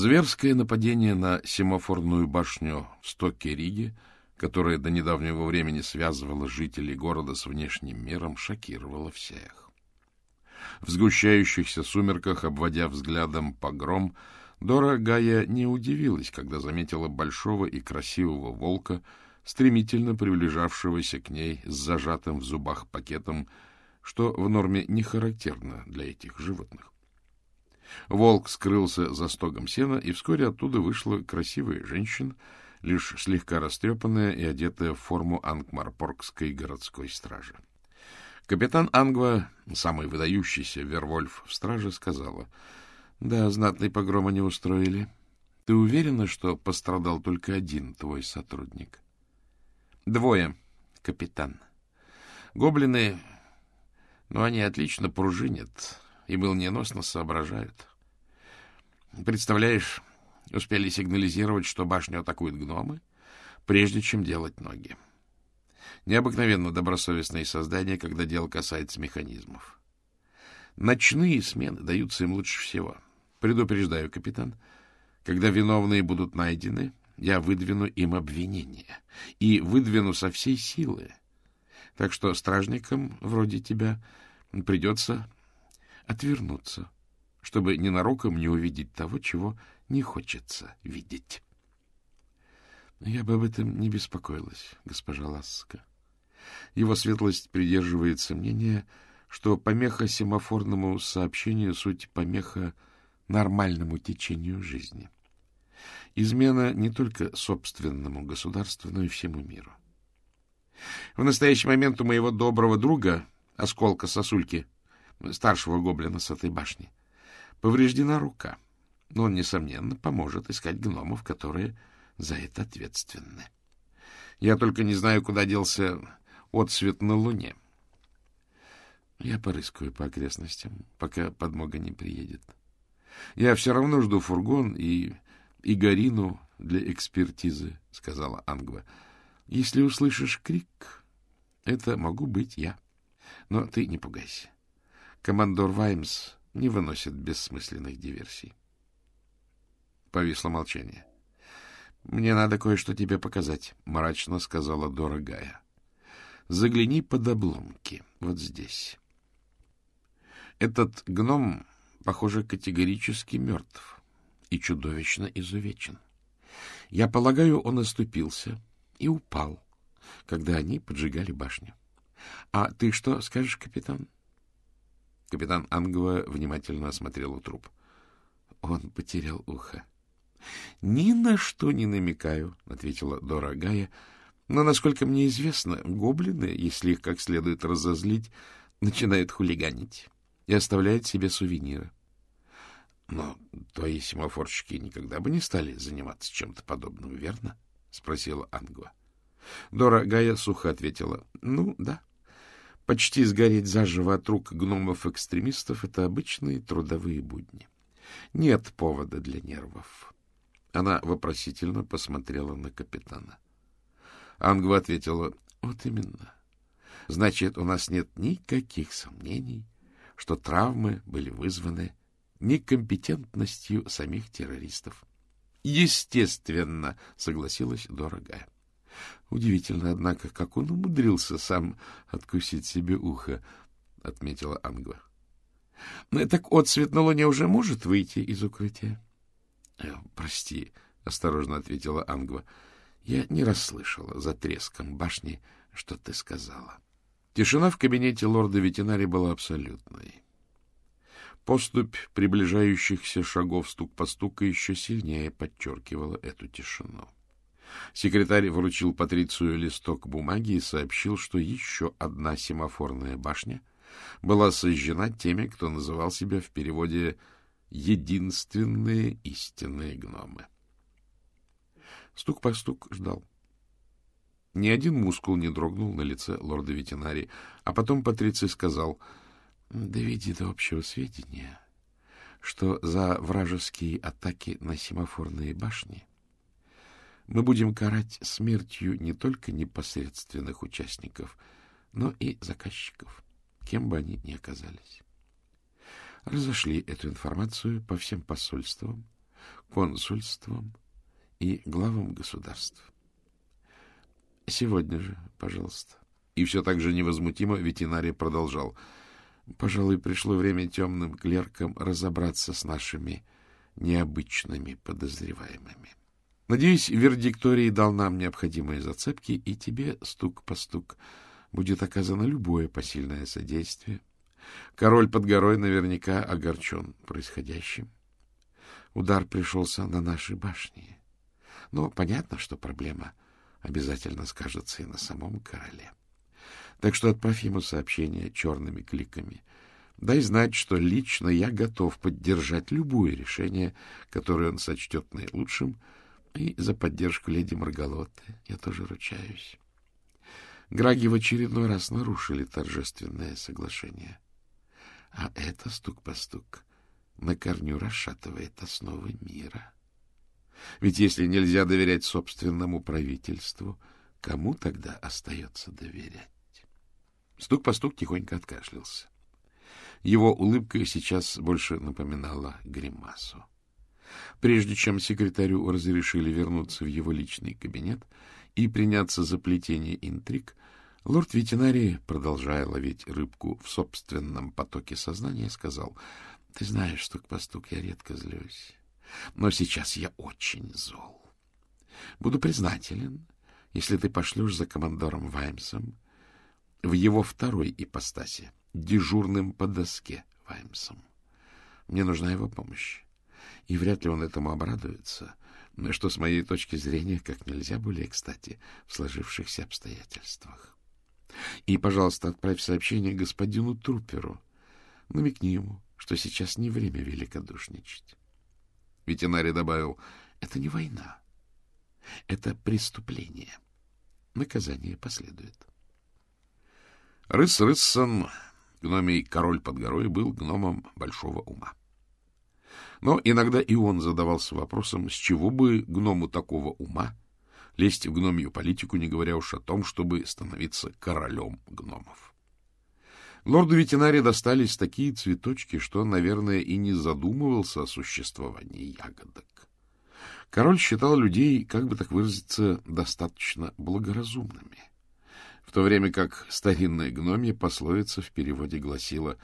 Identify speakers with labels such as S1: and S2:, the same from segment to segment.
S1: Зверское нападение на семафорную башню в стоке Риги, которое до недавнего времени связывало жителей города с внешним миром, шокировало всех. В сгущающихся сумерках, обводя взглядом погром, Дора Гая не удивилась, когда заметила большого и красивого волка, стремительно приближавшегося к ней с зажатым в зубах пакетом, что в норме не характерно для этих животных. Волк скрылся за стогом сена, и вскоре оттуда вышла красивая женщина, лишь слегка растрепанная и одетая в форму ангмарпоргской городской стражи. Капитан Ангва, самый выдающийся Вервольф в страже, сказала, «Да, знатный погром они устроили. Ты уверена, что пострадал только один твой сотрудник?» «Двое, капитан. Гоблины, но они отлично пружинят» и молниеносно соображают. Представляешь, успели сигнализировать, что башню атакуют гномы, прежде чем делать ноги. Необыкновенно добросовестные создания, когда дело касается механизмов. Ночные смены даются им лучше всего. Предупреждаю, капитан, когда виновные будут найдены, я выдвину им обвинения. И выдвину со всей силы. Так что стражникам вроде тебя придется отвернуться, чтобы ненароком не увидеть того, чего не хочется видеть. Я бы об этом не беспокоилась, госпожа Ласка. Его светлость придерживается мнения, что помеха семафорному сообщению — суть помеха нормальному течению жизни. Измена не только собственному государству, но и всему миру. В настоящий момент у моего доброго друга, осколка сосульки, старшего гоблина с этой башни. Повреждена рука, но он, несомненно, поможет искать гномов, которые за это ответственны. Я только не знаю, куда делся отсвет на луне. Я порыскаю по окрестностям, пока подмога не приедет. Я все равно жду фургон и Игорину для экспертизы, — сказала Ангва. Если услышишь крик, это могу быть я. Но ты не пугайся. Командор Ваймс не выносит бессмысленных диверсий. Повисло молчание. — Мне надо кое-что тебе показать, — мрачно сказала дорогая. — Загляни под обломки, вот здесь. Этот гном, похоже, категорически мертв и чудовищно изувечен. Я полагаю, он оступился и упал, когда они поджигали башню. А ты что скажешь, капитан? — Капитан Ангва внимательно осмотрела труп. Он потерял ухо. — Ни на что не намекаю, — ответила дорогая. Но, насколько мне известно, гоблины, если их как следует разозлить, начинают хулиганить и оставляют себе сувениры. — Но твои семафорщики никогда бы не стали заниматься чем-то подобным, верно? — спросила Ангва. Дора Гая сухо ответила. — Ну, да. Почти сгореть заживо от рук гномов-экстремистов — это обычные трудовые будни. Нет повода для нервов. Она вопросительно посмотрела на капитана. Ангва ответила, — Вот именно. Значит, у нас нет никаких сомнений, что травмы были вызваны некомпетентностью самих террористов. — Естественно, — согласилась дорогая. Удивительно, однако, как он умудрился сам откусить себе ухо, — отметила Ангва. Ну, — Так отцвет на луне уже может выйти из укрытия? «Э, — Прости, — осторожно ответила Ангва. — Я не расслышала за треском башни, что ты сказала. Тишина в кабинете лорда ветеринари была абсолютной. Поступь приближающихся шагов стук по стуку еще сильнее подчеркивала эту тишину. — Секретарь вручил Патрицию листок бумаги и сообщил, что еще одна семафорная башня была сожжена теми, кто называл себя в переводе «единственные истинные гномы». Стук по стук ждал. Ни один мускул не дрогнул на лице лорда ветеринари, а потом Патриций сказал, «Доведи до общего сведения, что за вражеские атаки на семафорные башни мы будем карать смертью не только непосредственных участников, но и заказчиков, кем бы они ни оказались. Разошли эту информацию по всем посольствам, консульствам и главам государств. Сегодня же, пожалуйста. И все так же невозмутимо ветеринарий продолжал. Пожалуй, пришло время темным клеркам разобраться с нашими необычными подозреваемыми. Надеюсь, вердикторий дал нам необходимые зацепки, и тебе, стук по стук, будет оказано любое посильное содействие. Король под горой наверняка огорчен происходящим. Удар пришелся на наши башни. Но понятно, что проблема обязательно скажется и на самом короле. Так что отправь ему сообщение черными кликами. Дай знать, что лично я готов поддержать любое решение, которое он сочтет наилучшим, и за поддержку леди Маргалотты я тоже ручаюсь. Граги в очередной раз нарушили торжественное соглашение. А это стук по стук на корню расшатывает основы мира. Ведь если нельзя доверять собственному правительству, кому тогда остается доверять? Стук по стук тихонько откашлялся. Его улыбка сейчас больше напоминала гримасу. Прежде чем секретарю разрешили вернуться в его личный кабинет и приняться за плетение интриг, лорд ветеринарий, продолжая ловить рыбку в собственном потоке сознания, сказал, — Ты знаешь, стук по стук, я редко злюсь, но сейчас я очень зол. Буду признателен, если ты пошлешь за командором Ваймсом в его второй ипостаси, дежурным по доске Ваймсом. Мне нужна его помощь, и вряд ли он этому обрадуется, что, с моей точки зрения, как нельзя более кстати в сложившихся обстоятельствах. И, пожалуйста, отправь сообщение господину Труперу. Намекни ему, что сейчас не время великодушничать. Ветеринарий добавил, это не война, это преступление. Наказание последует. Рыс Рыссон, гномий король под горой, был гномом большого ума. Но иногда и он задавался вопросом, с чего бы гному такого ума лезть в гномью политику, не говоря уж о том, чтобы становиться королем гномов. Лорду ветеринарии достались такие цветочки, что наверное, и не задумывался о существовании ягодок. Король считал людей, как бы так выразиться, достаточно благоразумными в то время как старинная гномья пословица в переводе гласила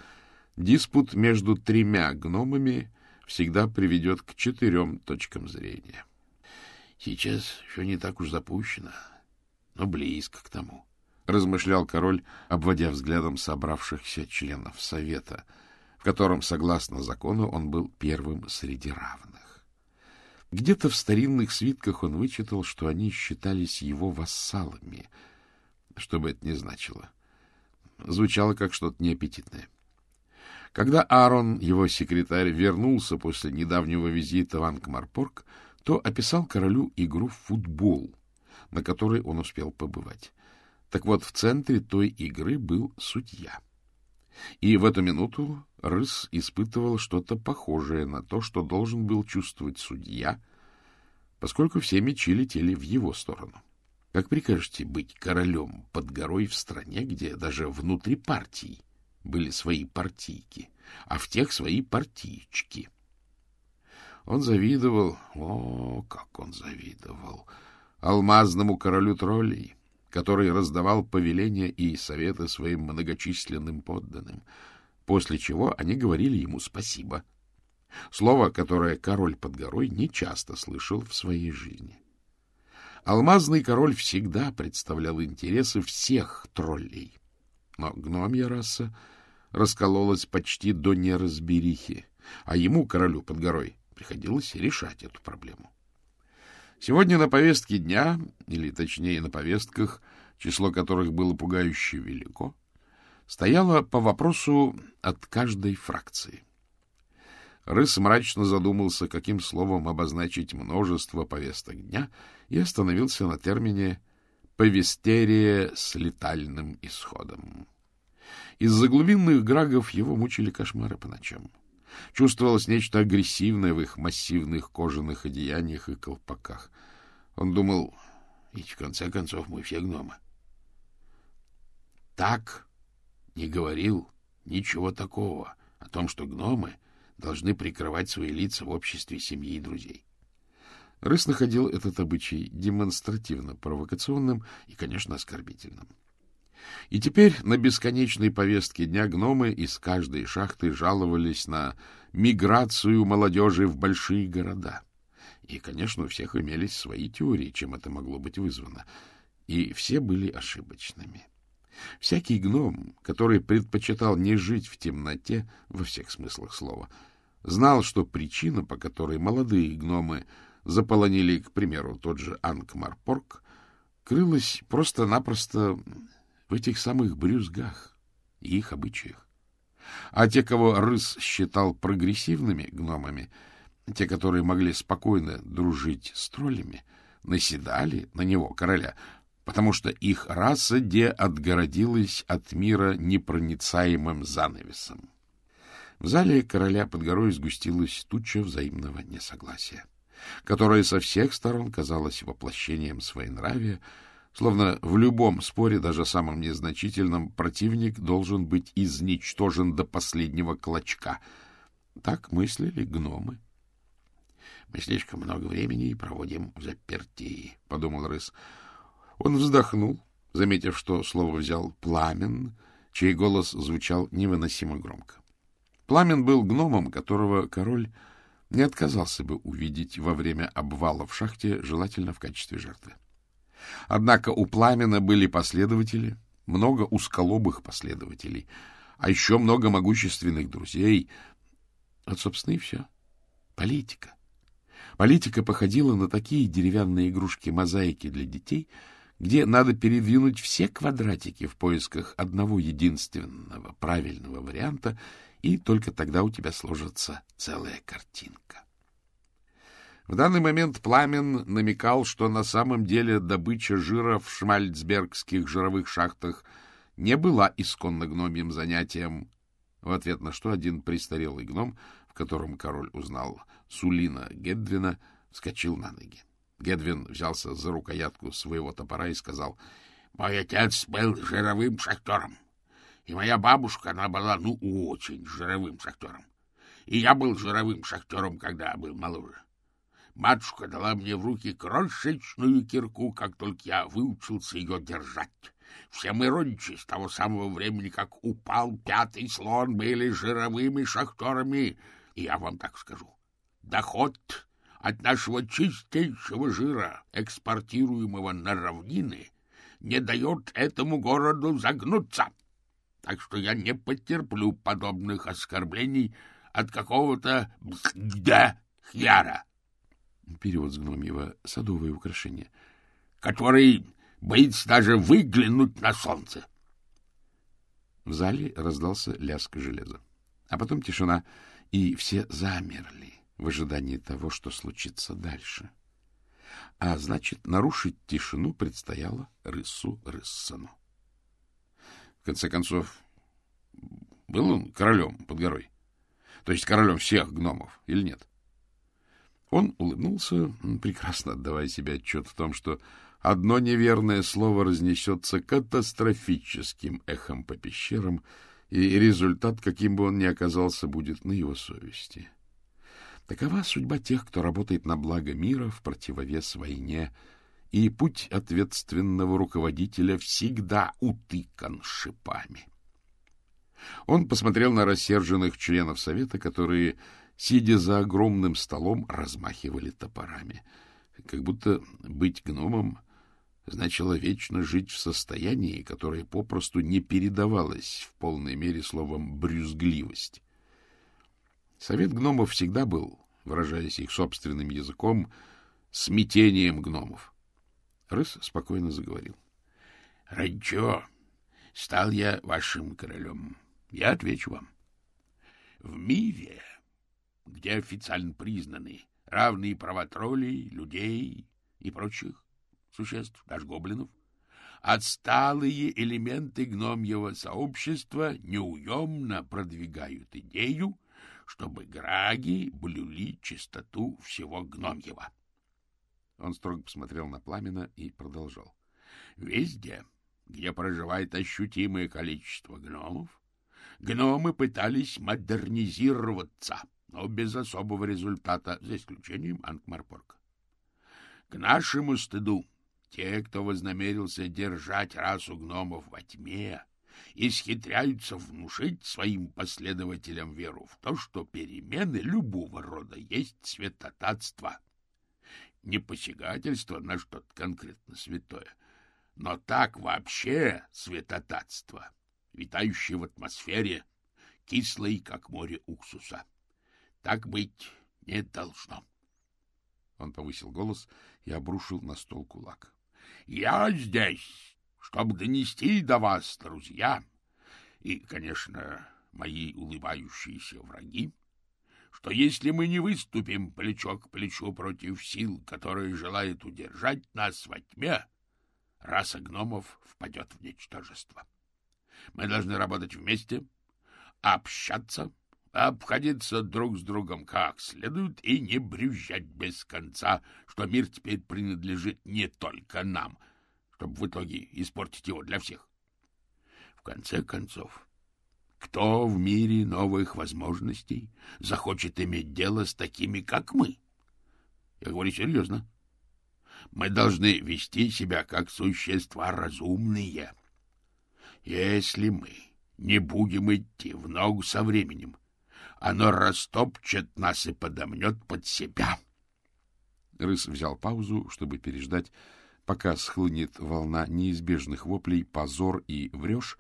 S1: «Диспут между тремя гномами всегда приведет к четырем точкам зрения». Сейчас еще не так уж запущено, но близко к тому, — размышлял король, обводя взглядом собравшихся членов совета, в котором, согласно закону, он был первым среди равных. Где-то в старинных свитках он вычитал, что они считались его вассалами — что бы это ни значило. Звучало как что-то неаппетитное. Когда Аарон, его секретарь, вернулся после недавнего визита в Ангмарпорг, то описал королю игру в футбол, на которой он успел побывать. Так вот, в центре той игры был судья. И в эту минуту Рыс испытывал что-то похожее на то, что должен был чувствовать судья, поскольку все мечи летели в его сторону. Как прикажете быть королем под горой в стране, где даже внутри партий были свои партийки, а в тех свои партийчики? Он завидовал, о, как он завидовал, алмазному королю троллей, который раздавал повеления и советы своим многочисленным подданным, после чего они говорили ему спасибо. Слово, которое король под горой нечасто слышал в своей жизни. Алмазный король всегда представлял интересы всех троллей. Но гномья раса раскололась почти до неразберихи, а ему, королю под горой, приходилось решать эту проблему. Сегодня на повестке дня, или точнее на повестках, число которых было пугающе велико, стояло по вопросу от каждой фракции. Рыс мрачно задумался, каким словом обозначить множество повесток дня, и остановился на термине «повестерия с летальным исходом». Из-за глубинных грагов его мучили кошмары по ночам. Чувствовалось нечто агрессивное в их массивных кожаных одеяниях и колпаках. Он думал, ведь в конце концов мы все гномы. Так не говорил ничего такого о том, что гномы — должны прикрывать свои лица в обществе семьи и друзей. Рыс находил этот обычай демонстративно провокационным и, конечно, оскорбительным. И теперь на бесконечной повестке дня гномы из каждой шахты жаловались на миграцию молодежи в большие города. И, конечно, у всех имелись свои теории, чем это могло быть вызвано. И все были ошибочными. Всякий гном, который предпочитал не жить в темноте, во всех смыслах слова, знал, что причина, по которой молодые гномы заполонили, к примеру, тот же Ангмарпорг, крылась просто-напросто в этих самых брюзгах и их обычаях. А те, кого Рыс считал прогрессивными гномами, те, которые могли спокойно дружить с троллями, наседали на него, короля, потому что их раса де отгородилась от мира непроницаемым занавесом. В зале короля под горой сгустилась туча взаимного несогласия, которая со всех сторон казалась воплощением своенравия, словно в любом споре, даже самом незначительном, противник должен быть изничтожен до последнего клочка. Так мыслили гномы. — Мы слишком много времени проводим в заперти, — подумал Рыс. Он вздохнул, заметив, что слово взял пламен, чей голос звучал невыносимо громко. Пламен был гномом, которого король не отказался бы увидеть во время обвала в шахте, желательно в качестве жертвы. Однако у Пламена были последователи, много узколобых последователей, а еще много могущественных друзей. Вот, собственно, и все. Политика. Политика походила на такие деревянные игрушки-мозаики для детей — где надо передвинуть все квадратики в поисках одного единственного правильного варианта, и только тогда у тебя сложится целая картинка. В данный момент Пламен намекал, что на самом деле добыча жира в шмальцбергских жировых шахтах не была исконно гномьим занятием, в ответ на что один престарелый гном, в котором король узнал Сулина Гедвина, вскочил на ноги. Гедвин взялся за рукоятку своего топора и сказал, — Мой отец был жировым шахтером, и моя бабушка, она была, ну, очень жировым шахтером. И я был жировым шахтером, когда был моложе. Матушка дала мне в руки крошечную кирку, как только я выучился ее держать. Все мы родичи с того самого времени, как упал пятый слон, были жировыми шахтерами. И я вам так скажу. Доход от нашего чистейшего жира, экспортируемого на равнины, не дает этому городу загнуться. Так что я не потерплю подобных оскорблений от какого-то да хьяра. Перевод с гномьего «садовое украшение», который боится даже выглянуть на солнце. В зале раздался лязг железа, а потом тишина, и все замерли в ожидании того, что случится дальше. А значит, нарушить тишину предстояло Рысу Рыссону. В конце концов, был он королем под горой? То есть королем всех гномов или нет? Он улыбнулся, прекрасно отдавая себе отчет в том, что одно неверное слово разнесется катастрофическим эхом по пещерам, и результат, каким бы он ни оказался, будет на его совести. — Такова судьба тех, кто работает на благо мира в противовес войне, и путь ответственного руководителя всегда утыкан шипами. Он посмотрел на рассерженных членов совета, которые, сидя за огромным столом, размахивали топорами. Как будто быть гномом значило вечно жить в состоянии, которое попросту не передавалось в полной мере словом «брюзгливость». Совет гномов всегда был, выражаясь их собственным языком, смятением гномов. Рыс спокойно заговорил. — Ради чего стал я вашим королем? Я отвечу вам. В мире, где официально признаны равные права троллей, людей и прочих существ, даже гоблинов, отсталые элементы гномьего сообщества неуемно продвигают идею, чтобы граги блюли чистоту всего гномьего. Он строго посмотрел на пламена и продолжал. Везде, где проживает ощутимое количество гномов, гномы пытались модернизироваться,
S2: но без особого результата, за исключением Анкмарпорка. К нашему стыду, те, кто вознамерился держать расу гномов во тьме, исхитряются внушить своим последователям веру в то, что перемены любого рода есть святотатство. Не посягательство на что-то конкретно святое, но так вообще святотатство, витающее в атмосфере, кислой, как море уксуса. Так быть не должно.
S1: Он повысил голос и обрушил на стол кулак.
S2: — Я здесь, чтобы донести до вас, друзья, и, конечно, мои улыбающиеся враги, что если мы не выступим плечо к плечу против сил, которые желают удержать нас во тьме, раса гномов впадет в ничтожество. Мы должны работать вместе, общаться, обходиться друг с другом как следует и не брюзжать без конца, что мир теперь принадлежит не только нам, чтобы в итоге испортить его для всех. В конце концов, кто в мире новых возможностей захочет иметь дело с такими, как мы? Я говорю серьезно. Мы должны вести себя как существа разумные. Если мы не будем идти в ногу со временем, оно растопчет нас и подомнет под себя.
S1: Рыс взял паузу, чтобы переждать, пока схлынет волна неизбежных воплей «позор» и «врешь»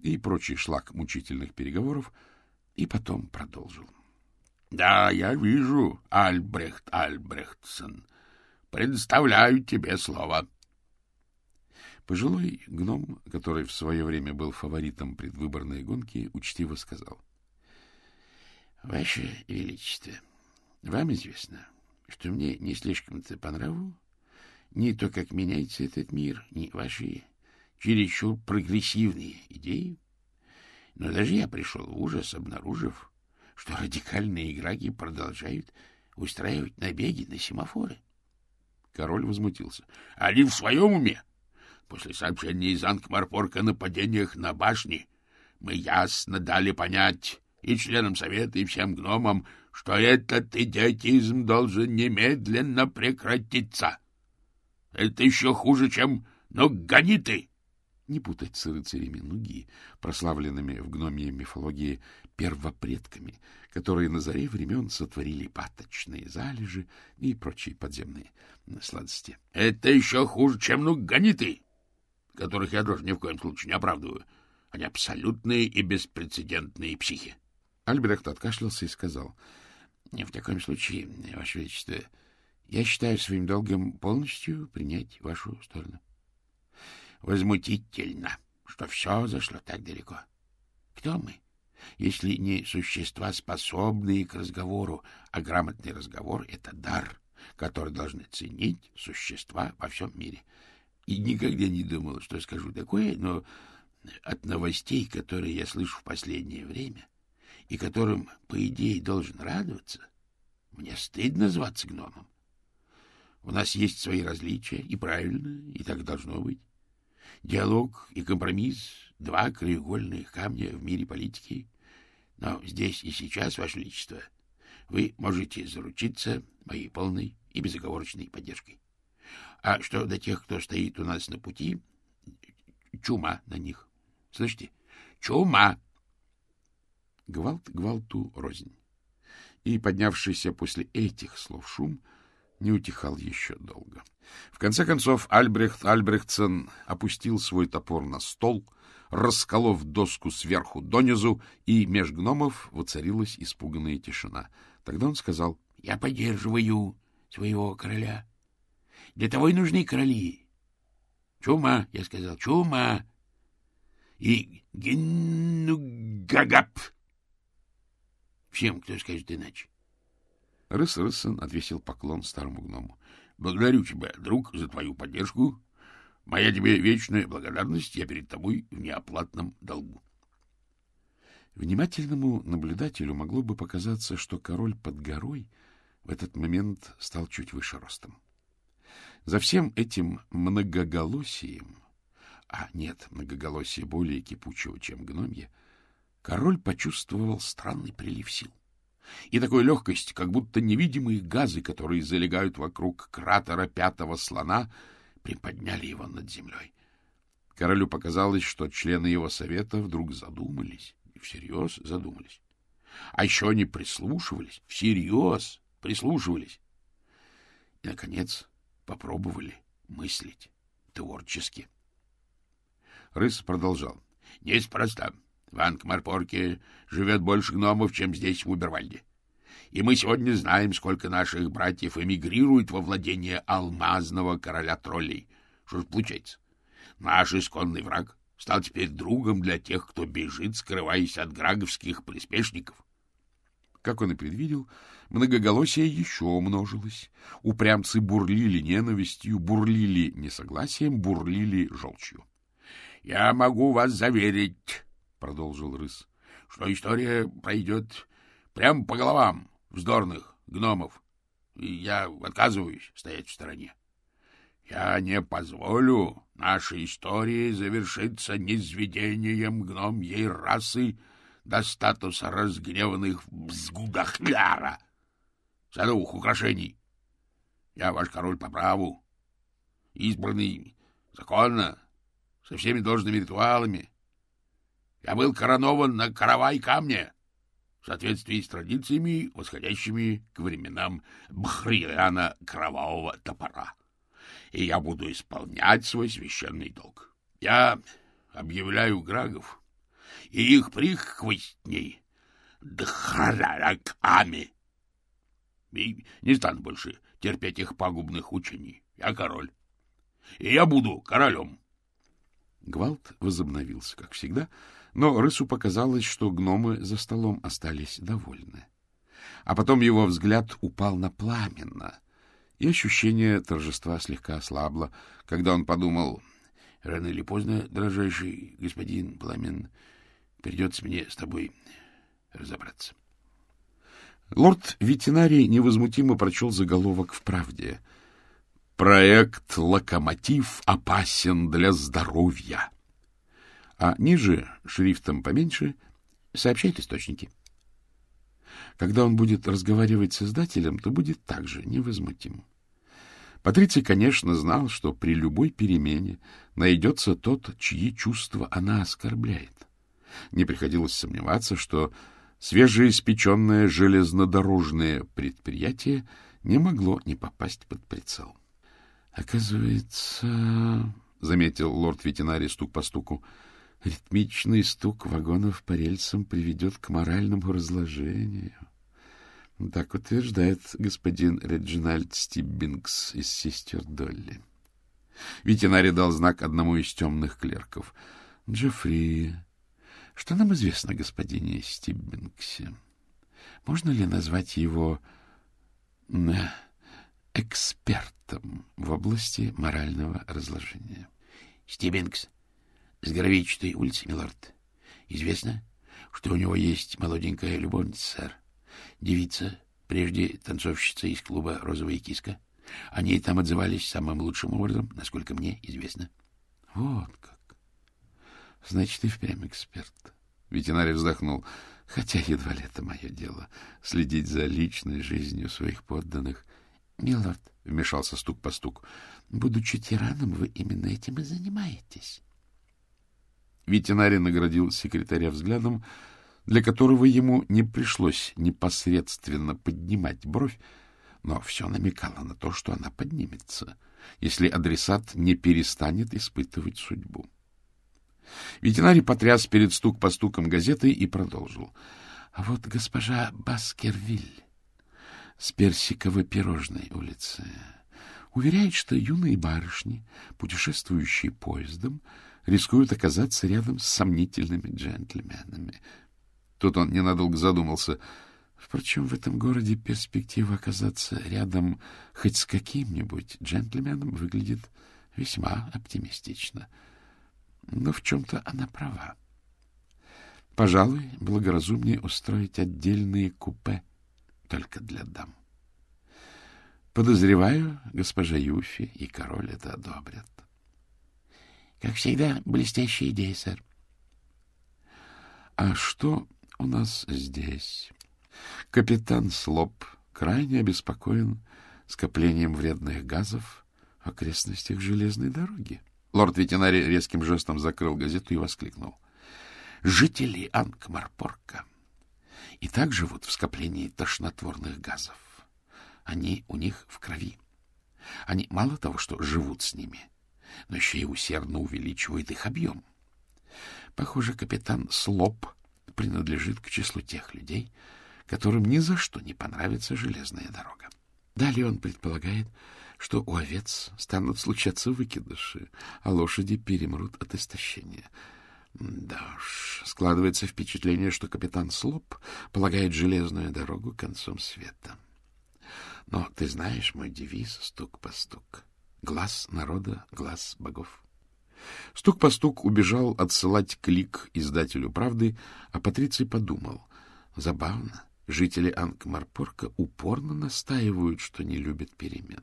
S1: и прочий шлак мучительных переговоров, и потом продолжил.
S2: — Да, я вижу, Альбрехт Альбрехтсон. Предоставляю тебе слово.
S1: Пожилой гном, который в свое время был фаворитом предвыборной гонки, учтиво сказал. Ваше Величество, вам известно, что мне не слишком-то по нраву ни то, как меняется этот мир, ни ваши чересчур прогрессивные идеи. Но даже я пришел в ужас, обнаружив, что радикальные игроки продолжают устраивать набеги на семафоры.
S2: Король возмутился. — Они в своем уме? После сообщения из Анкмарпорка о нападениях на башни мы ясно дали понять и членам совета, и всем гномам, что этот идиотизм должен немедленно прекратиться. Это еще хуже, чем «ну, гони ты!»
S1: Не путать с рыцарями Нуги, прославленными в гномьей мифологии первопредками, которые на заре времен сотворили паточные залежи и прочие подземные сладости.
S2: — Это еще хуже, чем «ну, гони ты!» которых я тоже ни в коем случае не оправдываю. Они абсолютные и беспрецедентные психи.
S1: Альбрехт откашлялся и сказал, — В таком случае, Ваше Величество, я считаю своим долгом полностью принять вашу сторону.
S2: Возмутительно, что все зашло так далеко. Кто мы, если не существа, способные к разговору, а грамотный разговор — это дар, который должны ценить существа во всем мире. И никогда не думал, что скажу такое, но от новостей, которые я слышу в последнее время — и которым, по идее, должен радоваться, мне стыдно зваться гномом. У нас есть свои различия, и правильно, и так должно быть. Диалог и компромисс — два краеугольных камня в мире политики. Но здесь и сейчас, Ваше Величество, вы можете заручиться моей полной и безоговорочной поддержкой. А что до тех, кто стоит у нас на пути, чума на них. Слышите? Чума!
S1: Гвалт гвалту рознь. И поднявшийся после этих слов шум не утихал еще долго. В конце концов Альбрехт Альбрехтсен опустил свой топор на стол, расколов доску сверху донизу, и меж гномов воцарилась испуганная тишина. Тогда он сказал, — Я поддерживаю своего короля. Для того и нужны короли. Чума, я сказал, чума. И генугагап всем, кто скажет иначе. Рыс Рыссен отвесил поклон старому гному. — Благодарю тебя, друг, за твою поддержку. Моя тебе вечная благодарность, я перед тобой в неоплатном долгу. Внимательному наблюдателю могло бы показаться, что король под горой в этот момент стал чуть выше ростом. За всем этим многоголосием, а нет многоголосия более кипучего, чем гномье, король почувствовал странный прилив сил.
S2: и такой легкость, как будто невидимые газы, которые залегают вокруг кратера пятого слона, приподняли его над землей. Королю показалось, что члены его совета вдруг задумались, и всерьез задумались. А еще они прислушивались, всерьез прислушивались. И, наконец, попробовали мыслить творчески. Рыс продолжал. — Неспроста. В Анкмарпорке живет больше гномов, чем здесь, в Убервальде. И мы сегодня знаем, сколько наших братьев эмигрирует во владение алмазного короля троллей. Что же получается? Наш исконный враг стал теперь другом для тех, кто бежит, скрываясь от граговских приспешников.
S1: Как он и предвидел, многоголосие еще умножилось. Упрямцы бурлили ненавистью, бурлили несогласием, бурлили желчью.
S2: — Я могу вас заверить, — продолжил Рыс, — что история пройдет прямо по головам вздорных гномов, и я отказываюсь стоять в стороне. Я не позволю нашей истории завершиться низведением гномьей расы до статуса разгневанных взгудахляра, садовых украшений. Я ваш король по праву, избранный законно, со всеми должными ритуалами. Я был коронован на каравай камне в соответствии с традициями, восходящими к временам Бхриана Кровавого Топора. И я буду исполнять свой священный долг. Я объявляю Грагов и их прихвостней дхараками. И не стану больше терпеть их пагубных учений. Я король. И я буду королем.
S1: Гвалт возобновился, как всегда, но Рысу показалось, что гномы за столом остались довольны. А потом его взгляд упал на пламенно, и ощущение торжества слегка ослабло, когда он подумал, «Рано или поздно, дрожайший господин Пламен, придется мне с тобой разобраться». Лорд ветеринарий невозмутимо прочел заголовок в «Правде». «Проект «Локомотив» опасен для здоровья» а ниже, шрифтом поменьше, сообщает источники. Когда он будет разговаривать с издателем, то будет также невозмутим. Патриций, конечно, знал, что при любой перемене найдется тот, чьи чувства она оскорбляет. Не приходилось сомневаться, что свежеиспеченное железнодорожное предприятие не могло не попасть под прицел. — Оказывается, — заметил лорд-ветеринарий стук по стуку, — Ритмичный стук вагонов по рельсам приведет к моральному разложению. Так утверждает господин Реджинальд Стиббингс из сестер Долли. Ветеринарий дал знак одному из темных клерков. — Джеффри, что нам известно о господине Стиббингсе? Можно ли назвать его экспертом в области морального разложения?
S3: — Стиббингс с Горовичной улицы, милорд. Известно, что у него есть молоденькая любовница, сэр. Девица, прежде танцовщица из клуба «Розовая киска». Они там отзывались самым лучшим образом, насколько мне известно.
S1: — Вот как. Значит, и впрямь эксперт. Ветеринарий вздохнул. Хотя едва ли это мое дело — следить за личной жизнью своих подданных.
S3: — Милорд, — вмешался стук по стуку, — будучи тираном, вы именно этим и занимаетесь.
S1: Ветеринарий наградил секретаря взглядом, для которого ему не пришлось непосредственно поднимать бровь, но все намекало на то, что она поднимется, если адресат не перестанет испытывать судьбу. Ветеринарий потряс перед стук по стукам газетой и продолжил. — А вот госпожа Баскервиль с Персиковой пирожной улицы уверяет, что юные барышни, путешествующие поездом, рискуют оказаться рядом с сомнительными джентльменами. Тут он ненадолго задумался. Впрочем, в этом городе перспектива оказаться рядом хоть с каким-нибудь джентльменом выглядит весьма оптимистично. Но в чем-то она права. Пожалуй, благоразумнее устроить отдельные купе только для дам. Подозреваю, госпожа Юфи и король это одобрят.
S3: — Как всегда, блестящая идея, сэр.
S1: — А что у нас здесь? Капитан Слоп крайне обеспокоен скоплением вредных газов в окрестностях железной дороги. Лорд-ветеринарий резким жестом закрыл газету и воскликнул. Жители Анкмарпорка и так живут в скоплении тошнотворных газов. Они у них в крови. Они мало того, что живут с ними, но еще и усердно увеличивают их объем. Похоже, капитан Слоп принадлежит к числу тех людей, которым ни за что не понравится железная дорога. Далее он предполагает, что у овец станут случаться выкидыши, а лошади перемрут от истощения. Да уж, складывается впечатление, что капитан Слоп полагает железную дорогу концом света. Но ты знаешь мой девиз «Стук по стук». Глаз народа, глаз богов. Стук по стук убежал отсылать клик издателю «Правды», а Патриций подумал. Забавно, жители Анкмарпорка упорно настаивают, что не любят перемен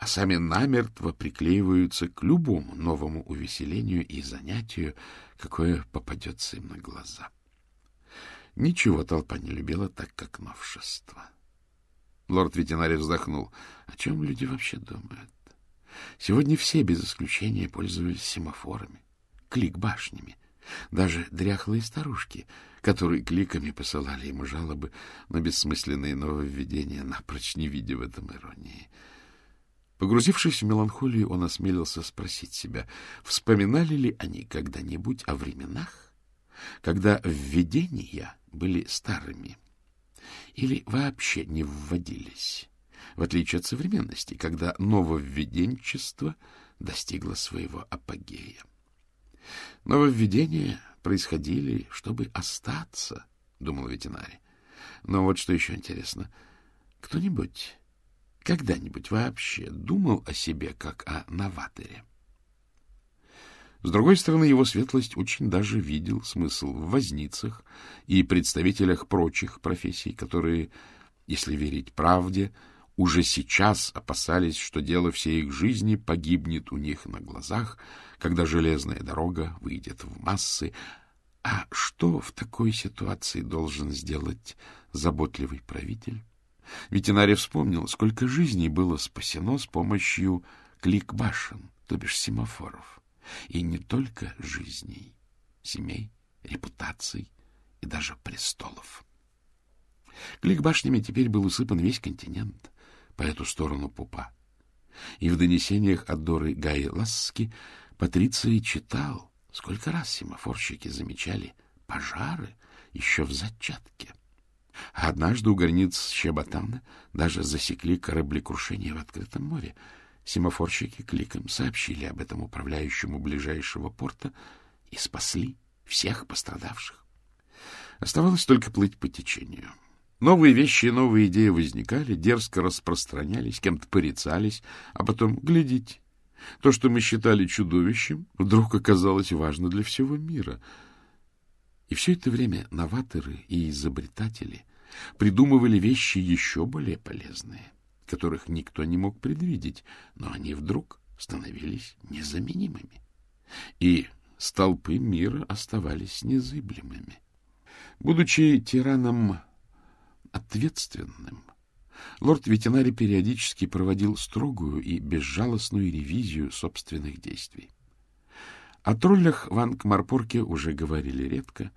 S1: а сами намертво приклеиваются к любому новому увеселению и занятию, какое попадется им на глаза. Ничего толпа не любила так, как новшество. Лорд-ветеринарий вздохнул. О чем люди вообще думают? Сегодня все, без исключения, пользовались семафорами, клик-башнями. Даже дряхлые старушки, которые кликами посылали ему жалобы на бессмысленные нововведения, напрочь не видя в этом иронии. Погрузившись в меланхолию, он осмелился спросить себя, вспоминали ли они когда-нибудь о временах, когда введения были старыми или вообще не вводились, в отличие от современности, когда нововведенчество достигло своего апогея. Нововведения происходили, чтобы остаться, — думал ветеринарий. Но вот что еще интересно. Кто-нибудь когда-нибудь вообще думал о себе как о новаторе? С другой стороны, его светлость очень даже видел смысл в возницах и представителях прочих профессий, которые, если верить правде, уже сейчас опасались, что дело всей их жизни погибнет у них на глазах, когда железная дорога выйдет в массы. А что в такой ситуации должен сделать заботливый правитель? Ветеринарий вспомнил, сколько жизней было спасено с помощью клик-башен, то бишь семафоров. И не только жизней, семей, репутаций и даже престолов. Клик-башнями теперь был усыпан весь континент по эту сторону пупа. И в донесениях от Доры Гаи Ласски Патриция читал, сколько раз семафорщики замечали пожары еще в зачатке. А однажды у границ Щеботана даже засекли кораблекрушение в открытом море. Семафорщики кликом сообщили об этом управляющему ближайшего порта и спасли всех пострадавших. Оставалось только плыть по течению. Новые вещи и новые идеи возникали, дерзко распространялись, кем-то порицались, а потом, глядите, то, что мы считали чудовищем, вдруг оказалось важно для всего мира. И все это время новаторы и изобретатели придумывали вещи еще более полезные, которых никто не мог предвидеть, но они вдруг становились незаменимыми. И столпы мира оставались незыблемыми. Будучи тираном ответственным, лорд-ветеринарий периодически проводил строгую и безжалостную ревизию собственных действий. О троллях в Ангмарпорке уже говорили редко,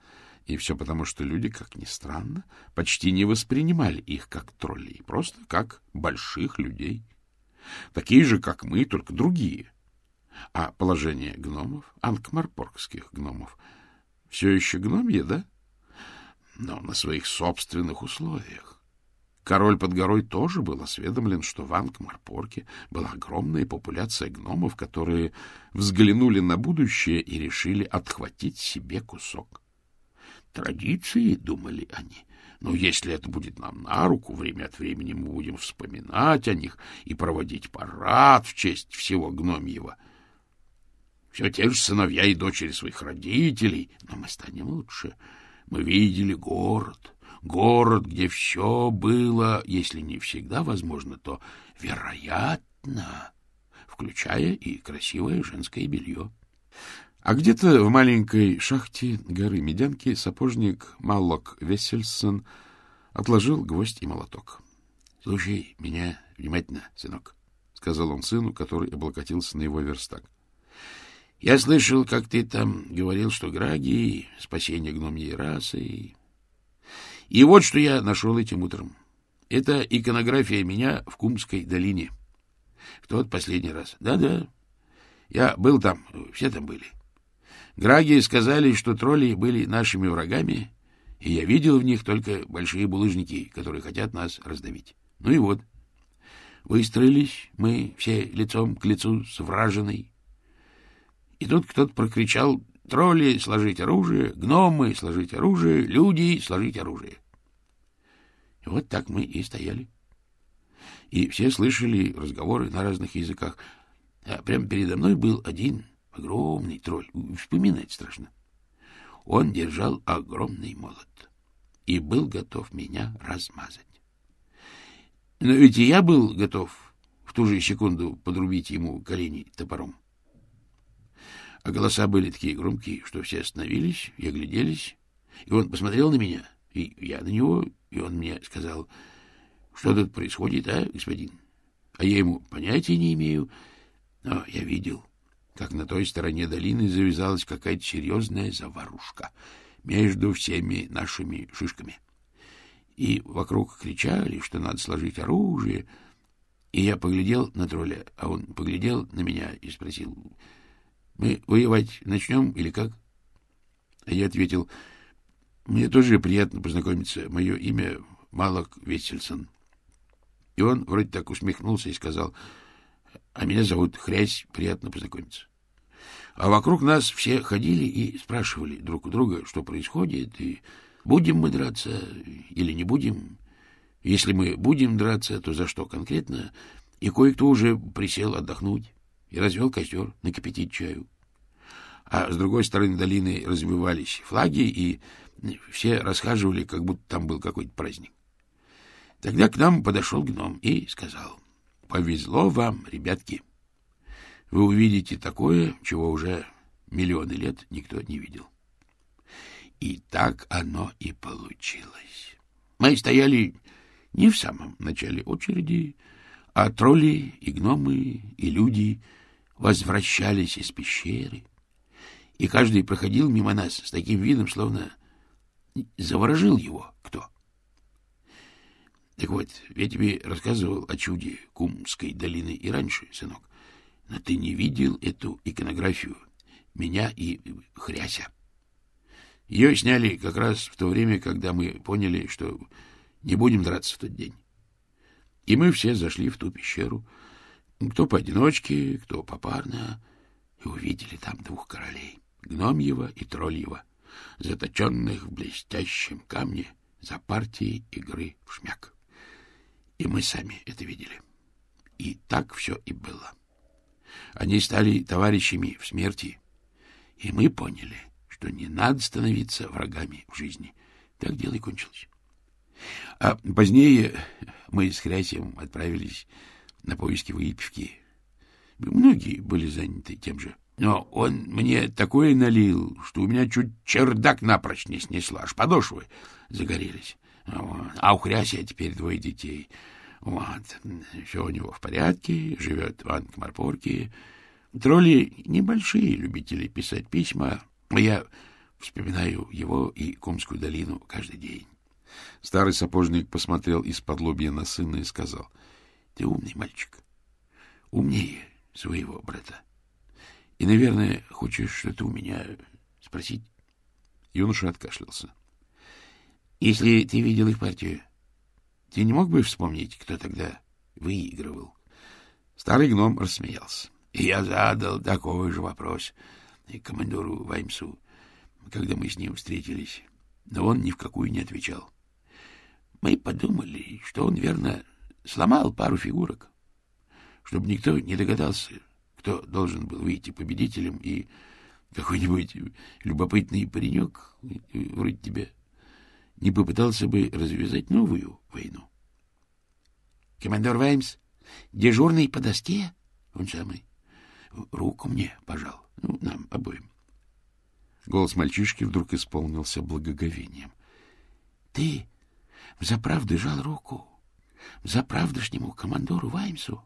S1: и все потому, что люди, как ни странно, почти не воспринимали их как троллей, просто как больших людей. Такие же, как мы, только другие. А положение гномов, анкмарпоргских гномов, все еще гномье, да? Но на своих собственных условиях. Король под горой тоже был осведомлен, что в Ангмарпорке была огромная популяция гномов, которые взглянули на будущее и решили отхватить себе кусок. Традиции, думали они. Но если это будет нам на руку, время от времени мы будем вспоминать о них и проводить парад в честь всего гномьего. Все те же сыновья и дочери своих родителей, но мы станем лучше. Мы видели город, город, где все было, если не всегда возможно, то вероятно, включая и красивое женское белье. А где-то в маленькой шахте горы Медянки сапожник Маллок Вессельсон отложил гвоздь и молоток. — Слушай меня внимательно, сынок, — сказал он сыну, который облокотился на его верстак. — Я слышал, как ты там говорил, что Граги — спасение гномьей расы. И вот что я нашел этим утром. Это иконография меня в Кумской долине. В тот последний раз. Да-да. Я был там, все там были. Граги сказали, что тролли были нашими врагами, и я видел в них только большие булыжники, которые хотят нас раздавить. Ну и вот. Выстроились мы все лицом к лицу с вражиной. И тут кто-то прокричал «Тролли, сложить оружие! Гномы, сложить оружие! Люди, сложить оружие!» И вот так мы и стояли. И все слышали разговоры на разных языках. А прямо передо мной был один огромный тролль. Вспоминать страшно. Он держал огромный молот и был готов меня размазать. Но ведь и я был готов в ту же секунду подрубить ему колени топором. А голоса были такие громкие, что все остановились и огляделись. И он посмотрел на меня, и я на него, и он мне сказал, что тут происходит, а, господин? А я ему понятия не имею, но я видел, как на той стороне долины завязалась какая-то серьезная заварушка между всеми нашими шишками. И вокруг кричали, что надо сложить оружие. И я поглядел на тролля, а он поглядел на меня и спросил, «Мы воевать начнем или как?» А я ответил, «Мне тоже приятно познакомиться. Мое имя Малок Весельсон». И он вроде так усмехнулся и сказал, а меня зовут Хрясь, приятно познакомиться. А вокруг нас все ходили и спрашивали друг у друга, что происходит, и будем мы драться или не будем. Если мы будем драться, то за что конкретно? И кое-кто уже присел отдохнуть и развел костер, накипятить чаю. А с другой стороны долины развивались флаги, и все расхаживали, как будто там был какой-то праздник. Тогда к нам подошел гном и сказал, «Повезло вам, ребятки. Вы увидите такое, чего уже миллионы лет никто не видел». И так оно и получилось. Мы стояли не в самом начале очереди, а тролли и гномы и люди возвращались из пещеры, и каждый проходил мимо нас с таким видом, словно заворожил его кто. Так вот, я тебе рассказывал о чуде Кумской долины и раньше, сынок, но ты не видел эту иконографию меня и Хряся. Ее сняли как раз в то время, когда мы поняли, что не будем драться в тот день. И мы все зашли в ту пещеру, кто поодиночке, кто попарно, и увидели там двух королей, гномьего и тролльего, заточенных в блестящем камне за партией игры в шмяк. И мы сами это видели. И так все и было. Они стали товарищами в смерти, и мы поняли, что не надо становиться врагами в жизни. Так дело и кончилось. А позднее мы с Хрясем отправились на поиски выпивки. Многие были заняты тем же. Но он мне такое налил, что у меня чуть чердак напрочь не снесло, аж подошвы загорелись. А у Хряся теперь двое детей. Вот. Все у него в порядке, живет в Анкмарпорке. Тролли небольшие любители писать письма. Я вспоминаю его и Кумскую долину каждый день. Старый сапожник посмотрел из-под лобья на сына и сказал, — Ты умный мальчик, умнее своего брата. И, наверное, хочешь что-то у меня спросить? Юноша откашлялся. — Если ты видел их партию, ты не мог бы вспомнить, кто тогда выигрывал? Старый гном рассмеялся. Я задал такой же вопрос командору Ваймсу, когда мы с ним встретились, но он ни в какую не отвечал. Мы подумали, что он, верно, сломал пару фигурок, чтобы никто не догадался, кто должен был выйти победителем, и какой-нибудь любопытный паренек, вроде тебя, не попытался бы развязать новую войну. Командор Ваймс, дежурный по доске, он самый, руку мне пожал, ну, нам обоим. Голос мальчишки вдруг исполнился благоговением. — Ты
S3: взаправду жал руку заправдышнему командору Ваймсу.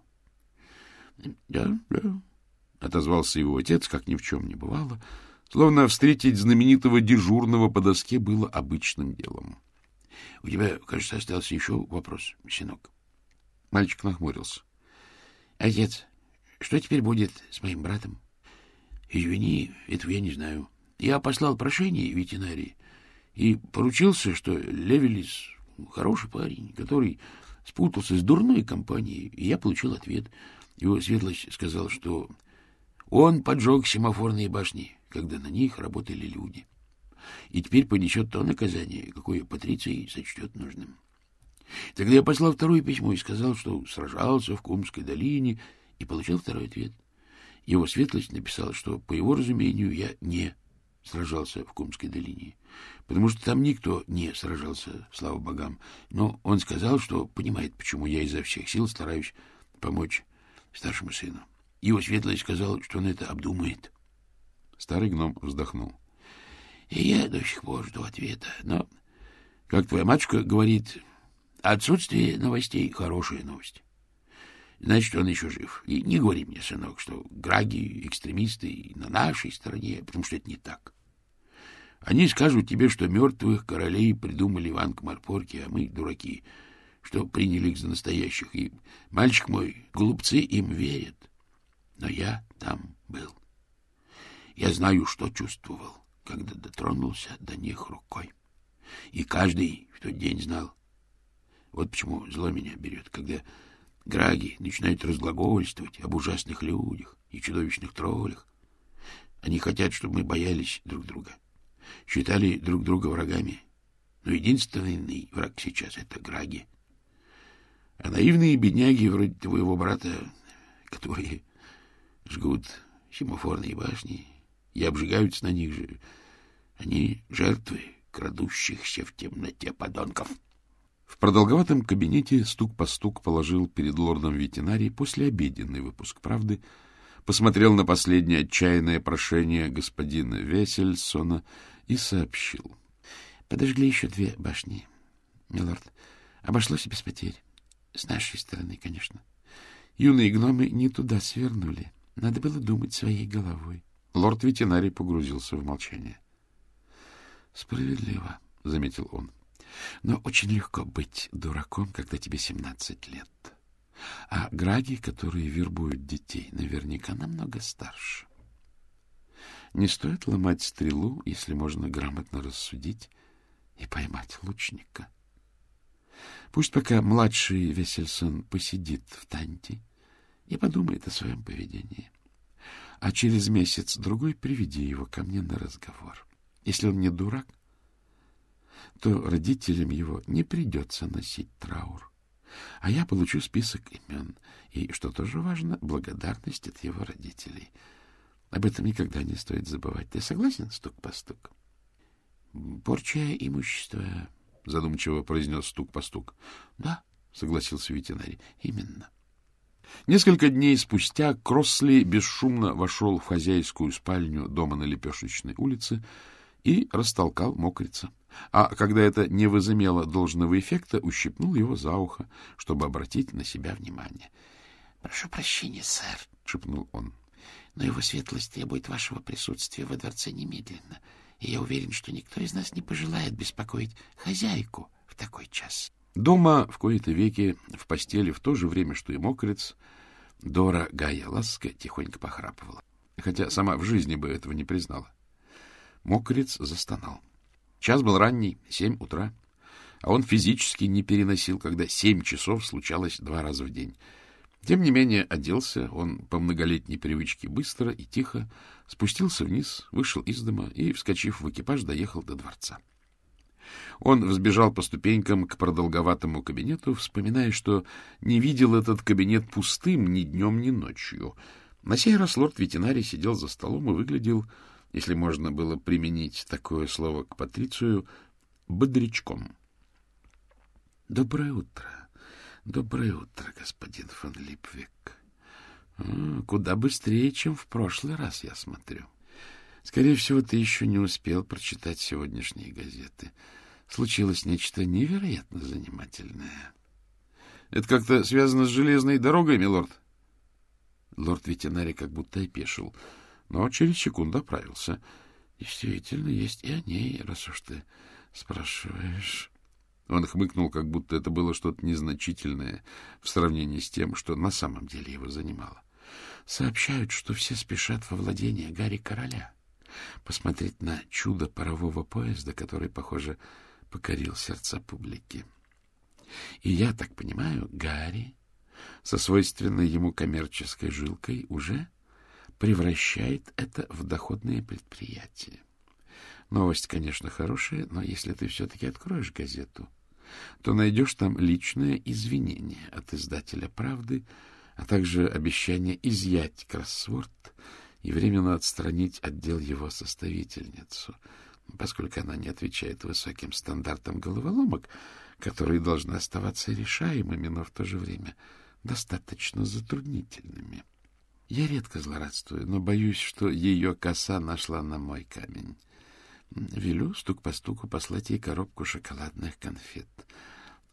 S1: — Да, да, — отозвался его отец, как ни в чем не бывало, словно встретить знаменитого дежурного по доске было обычным делом.
S3: — У тебя, кажется, остался еще вопрос, сынок.
S1: Мальчик нахмурился.
S3: — Отец, что теперь будет с моим братом? — Извини, этого я не знаю. Я послал прошение ветеринарии и поручился, что Левелис хороший парень, который спутался с дурной компанией, и я получил ответ. Его светлость сказал, что он поджег семафорные башни, когда на них работали люди. И теперь понесет то наказание, какое Патриций сочтет нужным. Тогда я послал второе письмо и сказал, что сражался в Кумской долине, и получил второй ответ. Его светлость написал, что, по его разумению, я не сражался в Кумской долине, потому что там никто не сражался, слава богам. Но он сказал, что понимает, почему я изо всех сил стараюсь помочь старшему сыну. Его светлость сказал, что он это обдумает.
S1: Старый гном вздохнул.
S3: И я до сих пор жду ответа. Но, как твоя матушка говорит, отсутствие новостей — хорошая новость. Значит, он еще жив. И не говори мне, сынок, что граги, экстремисты на нашей стороне, потому что это не так. Они скажут тебе, что мертвых королей придумали в Ангмарпорке, а мы, дураки, что приняли их за настоящих. И, мальчик мой, глупцы им верят. Но я там был. Я знаю, что чувствовал, когда дотронулся до них рукой. И каждый в тот день знал. Вот почему зло меня берет, когда граги начинают разглагольствовать об ужасных людях и чудовищных троллях. Они хотят, чтобы мы боялись друг друга. — считали друг друга врагами. Но единственный враг сейчас — это Граги. А наивные бедняги вроде твоего брата, которые жгут семафорные башни и обжигаются на них же, они жертвы крадущихся в темноте подонков.
S1: В продолговатом кабинете стук по стук положил перед лордом ветеринарий послеобеденный выпуск «Правды», посмотрел на последнее отчаянное прошение господина Весельсона и сообщил.
S3: Подожгли еще две башни, милорд. Обошлось без потерь. С нашей стороны, конечно. Юные гномы не туда свернули. Надо было думать своей головой.
S1: Лорд ветеринарий погрузился в молчание.
S3: — Справедливо, — заметил он. — Но очень легко быть дураком, когда тебе семнадцать лет. А граги, которые вербуют детей, наверняка намного старше. Не стоит ломать стрелу, если можно грамотно рассудить и поймать лучника. Пусть пока младший Весельсон посидит в Танте и подумает о своем поведении. А через месяц-другой приведи его ко мне на разговор. Если он не дурак, то родителям его не придется носить траур. А я получу список имен и, что тоже важно, благодарность от его родителей — об этом никогда не стоит забывать. Ты согласен, стук по стук? — Порча имущества, — задумчиво произнес стук по стук. — Да, — согласился ветеринарий, — именно.
S1: Несколько дней спустя Кроссли бесшумно вошел в хозяйскую спальню дома на Лепешечной улице и растолкал мокрица. А когда это не возымело должного эффекта, ущипнул его за ухо, чтобы обратить на себя внимание.
S3: — Прошу прощения, сэр, — шепнул он но его светлость требует вашего присутствия во дворце немедленно, и я уверен, что никто из нас не пожелает беспокоить хозяйку в такой час.
S1: Дома в кои-то веки, в постели, в то же время, что и мокрец, Дора Гая Ласка тихонько похрапывала, хотя сама в жизни бы этого не признала. Мокрец застонал. Час был ранний, семь утра, а он физически не переносил, когда семь часов случалось два раза в день — тем не менее оделся он по многолетней привычке быстро и тихо, спустился вниз, вышел из дома и, вскочив в экипаж, доехал до дворца. Он взбежал по ступенькам к продолговатому кабинету, вспоминая, что не видел этот кабинет пустым ни днем, ни ночью. На сей раз лорд-ветеринарий сидел за столом и выглядел, если можно было применить такое слово к Патрицию, бодрячком.
S3: — Доброе утро, Доброе утро, господин фон Липвик. Куда быстрее, чем в прошлый раз, я смотрю. Скорее всего, ты еще не успел прочитать сегодняшние газеты.
S1: случилось нечто невероятно занимательное. — Это как-то связано с железной дорогой, милорд? Лорд-ветеринарий как будто опешил, но через секунду оправился. — Действительно, есть и о ней, раз уж ты спрашиваешь. Он хмыкнул, как будто это было что-то незначительное в сравнении с тем, что на самом деле его занимало. Сообщают, что все спешат во владение Гарри Короля. Посмотреть на чудо парового поезда, который, похоже, покорил сердца публики. И я так понимаю, Гарри со свойственной ему коммерческой жилкой уже превращает это в доходное предприятие. Новость, конечно, хорошая, но если ты все-таки откроешь газету, то найдешь там личное извинение от издателя «Правды», а также обещание изъять кроссворд и временно отстранить отдел его составительницу, поскольку она не отвечает высоким стандартам головоломок, которые должны оставаться решаемыми, но в то же время достаточно затруднительными. Я редко злорадствую, но боюсь, что ее коса нашла на мой камень. Велю стук по стуку послать ей коробку шоколадных конфет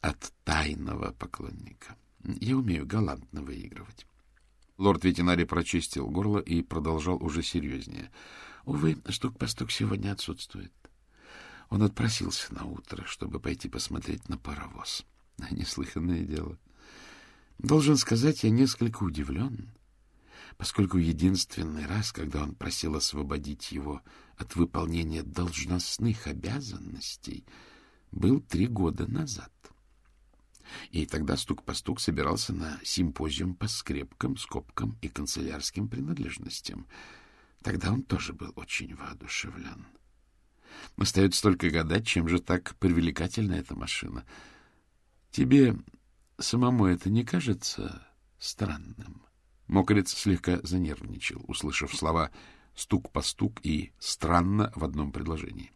S1: от тайного поклонника. Я умею галантно выигрывать. Лорд ветеринарий прочистил горло и продолжал уже серьезнее. Увы, стук по стук сегодня отсутствует. Он отпросился на утро, чтобы пойти посмотреть на паровоз. Неслыханное дело. Должен сказать, я несколько удивлен, поскольку единственный раз, когда он просил освободить его от выполнения должностных обязанностей, был три года назад. И тогда стук по стук собирался на симпозиум по скрепкам, скобкам и канцелярским принадлежностям. Тогда он тоже был очень воодушевлен. Остается только гадать, чем же так привлекательна эта машина. Тебе самому это не кажется странным? Мокрец слегка занервничал, услышав слова «стук по стук» и «странно» в одном предложении.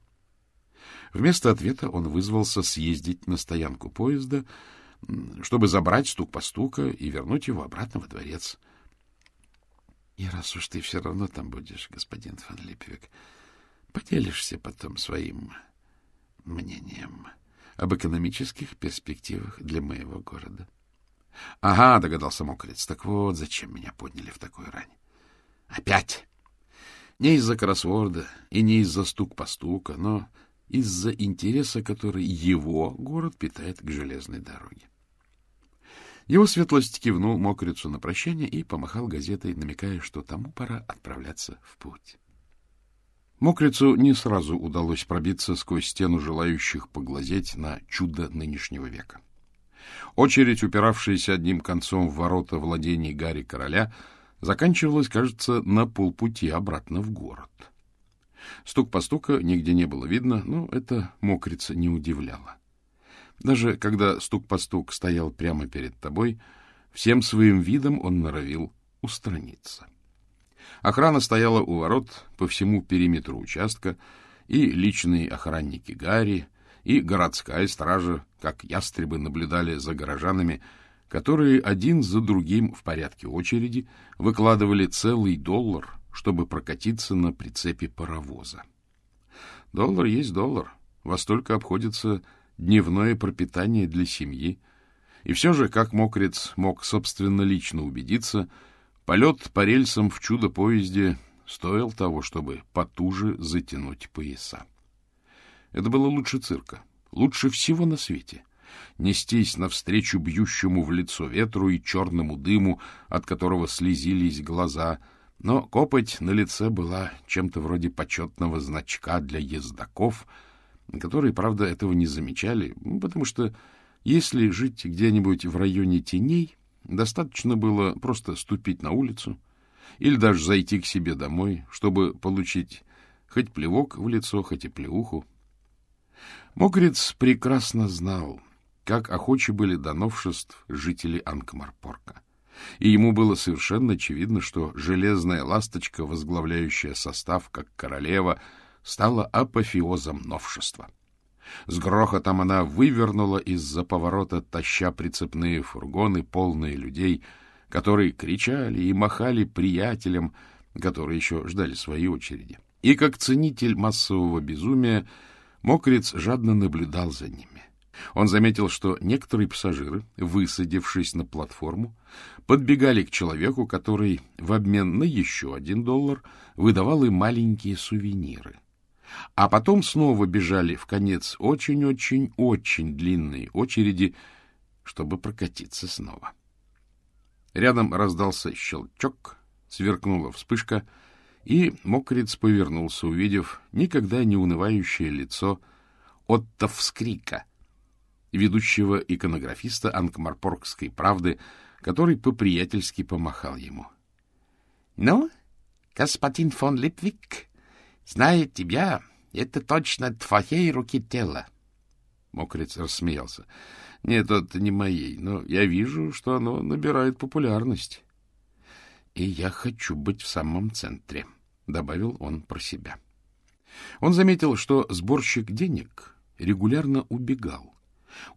S1: Вместо ответа он вызвался съездить на стоянку поезда, чтобы забрать стук по стука и вернуть его обратно во дворец. — И раз уж ты все равно там будешь, господин фан Липвик, поделишься потом своим мнением об экономических перспективах для моего города. — Ага, — догадался мокрец, — так вот, зачем меня подняли в такой рань? — Опять! Не из-за кроссворда и не из-за стук по стука, но из-за интереса, который его город питает к железной дороге. Его светлость кивнул мокрицу на прощание и помахал газетой, намекая, что тому пора отправляться в путь. Мокрицу не сразу удалось пробиться сквозь стену желающих поглазеть на чудо нынешнего века. Очередь, упиравшаяся одним концом в ворота владений Гарри Короля, заканчивалась, кажется, на полпути обратно в город. Стук по стука нигде не было видно, но это мокрица не удивляло. Даже когда стук по стук стоял прямо перед тобой, всем своим видом он норовил устраниться. Охрана стояла у ворот по всему периметру участка, и личные охранники Гарри, и городская стража, как ястребы, наблюдали за горожанами, которые один за другим в порядке очереди выкладывали целый доллар чтобы прокатиться на прицепе паровоза. Доллар есть доллар, во столько обходится дневное пропитание для семьи. И все же, как мокрец мог собственно лично убедиться, полет по рельсам в чудо-поезде стоил того, чтобы потуже затянуть пояса. Это было лучше цирка, лучше всего на свете. Нестись навстречу бьющему в лицо ветру и черному дыму, от которого слезились глаза — но копоть на лице была чем-то вроде почетного значка для ездаков, которые, правда, этого не замечали, потому что если жить где-нибудь в районе теней, достаточно было просто ступить на улицу или даже зайти к себе домой, чтобы получить хоть плевок в лицо, хоть и плеуху. Мокрец прекрасно знал, как охочи были до новшеств жители Анкмарпорка и ему было совершенно очевидно, что железная ласточка, возглавляющая состав как королева, стала апофеозом новшества. С грохотом она вывернула из-за поворота, таща прицепные фургоны, полные людей, которые кричали и махали приятелям, которые еще ждали своей очереди. И как ценитель массового безумия Мокриц жадно наблюдал за ними. Он заметил, что некоторые пассажиры, высадившись на платформу, подбегали к человеку, который в обмен на еще один доллар выдавал им маленькие сувениры. А потом снова бежали в конец очень-очень-очень длинные очереди, чтобы прокатиться снова. Рядом раздался щелчок, сверкнула вспышка, и мокрец повернулся, увидев никогда не унывающее лицо Отто Вскрика, ведущего иконографиста Анкмарпоргской правды, который по-приятельски помахал ему. — Ну, господин фон Липвик, знает тебя, это точно твоей руки дело. Мокрец рассмеялся. — Нет, это не моей, но я вижу, что оно набирает популярность. — И я хочу быть в самом центре, — добавил он про себя. Он заметил, что сборщик денег регулярно убегал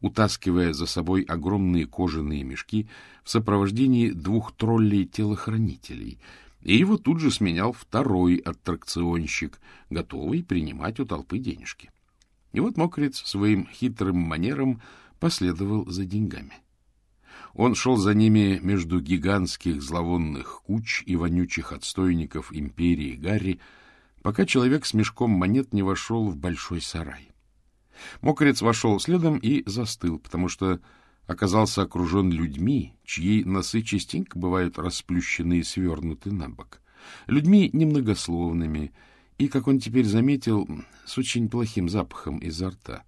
S1: утаскивая за собой огромные кожаные мешки в сопровождении двух троллей-телохранителей, и его тут же сменял второй аттракционщик, готовый принимать у толпы денежки. И вот мокрец своим хитрым манером последовал за деньгами. Он шел за ними между гигантских зловонных куч и вонючих отстойников империи Гарри, пока человек с мешком монет не вошел в большой сарай. Мокрец вошел следом и застыл, потому что оказался окружен людьми, чьи носы частенько бывают расплющены и свернуты на бок. Людьми немногословными и, как он теперь заметил, с очень плохим запахом изо рта.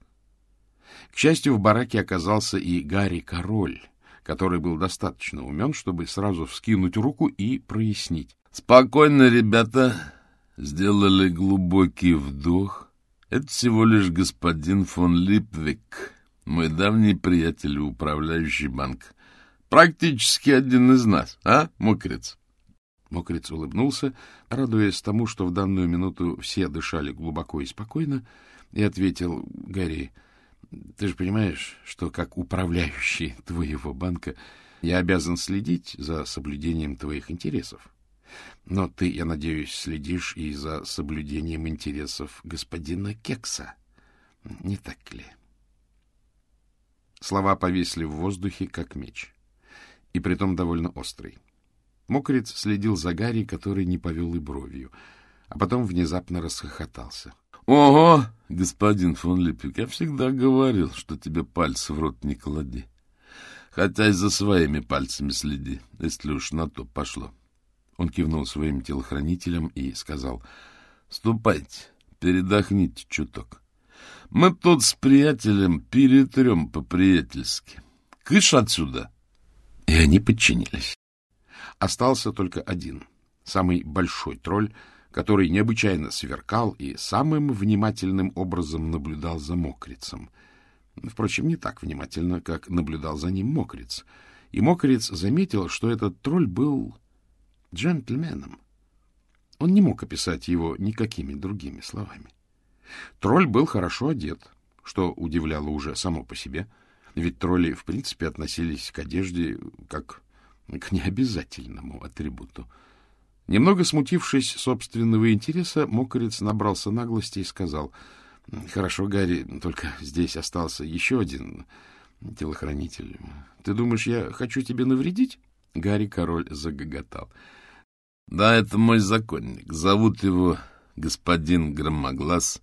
S1: К счастью, в бараке оказался и Гарри Король, который был достаточно умен, чтобы сразу вскинуть руку и прояснить. — Спокойно, ребята! Сделали глубокий вдох — это всего лишь господин фон Липвик, мой давний приятель и управляющий банк. Практически один из нас, а, Мокрец? Мокрец улыбнулся, радуясь тому, что в данную минуту все дышали глубоко и спокойно, и ответил Гарри, ты же понимаешь, что как управляющий твоего банка я обязан следить за соблюдением твоих интересов. Но ты, я надеюсь, следишь и за соблюдением интересов господина Кекса. Не так ли? Слова повисли в воздухе, как меч. И притом довольно острый. Мокрец следил за Гарри, который не повел и бровью, а потом внезапно расхохотался. — Ого, господин фон Липпик, я всегда говорил, что тебе пальцы в рот не клади. Хотя и за своими пальцами следи, если уж на то пошло. — он кивнул своим телохранителям и сказал, — Ступайте, передохните чуток. Мы тут с приятелем перетрем по-приятельски. Кыш отсюда! И они подчинились. Остался только один, самый большой тролль, который необычайно сверкал и самым внимательным образом наблюдал за мокрицем. Впрочем, не так внимательно, как наблюдал за ним мокриц. И мокриц заметил, что этот тролль был джентльменом. Он не мог описать его никакими другими словами. Тролль был хорошо одет, что удивляло уже само по себе, ведь тролли в принципе относились к одежде как к необязательному атрибуту. Немного смутившись собственного интереса, мокрец набрался наглости и сказал, — Хорошо, Гарри, только здесь остался еще один телохранитель. Ты думаешь, я хочу тебе навредить? Гарри король загоготал. Да, это мой законник. Зовут его господин Громоглаз.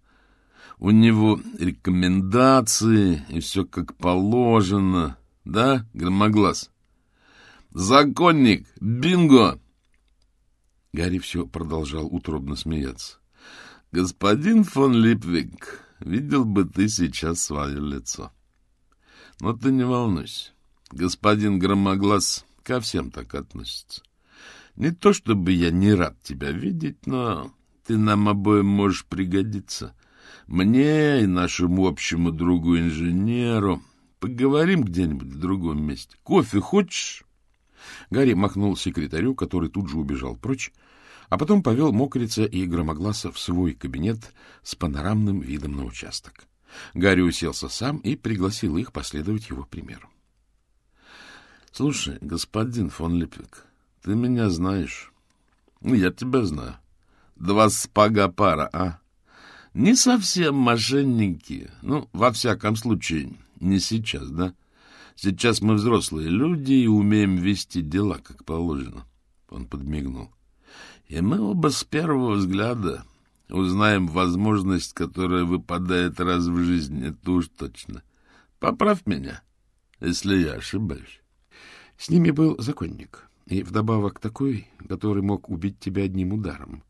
S1: У него рекомендации и все как положено. Да, Громоглаз? Законник! Бинго! Гарри все продолжал утробно смеяться. Господин фон Липвик, видел бы ты сейчас свое лицо. Но ты не волнуйся. Господин Громоглаз ко всем так относится. Не то чтобы я не рад тебя видеть, но ты нам обоим можешь пригодиться. Мне и нашему общему другу-инженеру. Поговорим где-нибудь в другом месте. Кофе хочешь? Гарри махнул секретарю, который тут же убежал прочь, а потом повел мокрица и громогласа в свой кабинет с панорамным видом на участок. Гарри уселся сам и пригласил их последовать его примеру. — Слушай, господин фон Липвик, ты меня знаешь. Ну, я тебя знаю. Два спага пара, а?
S4: Не совсем мошенники. Ну, во всяком случае, не сейчас, да? Сейчас мы взрослые люди и умеем вести дела, как положено. Он подмигнул. И мы оба с первого взгляда узнаем возможность, которая выпадает раз в жизни, это уж точно. Поправь меня, если я ошибаюсь.
S1: С ними был законник, и вдобавок такой, который мог убить тебя одним ударом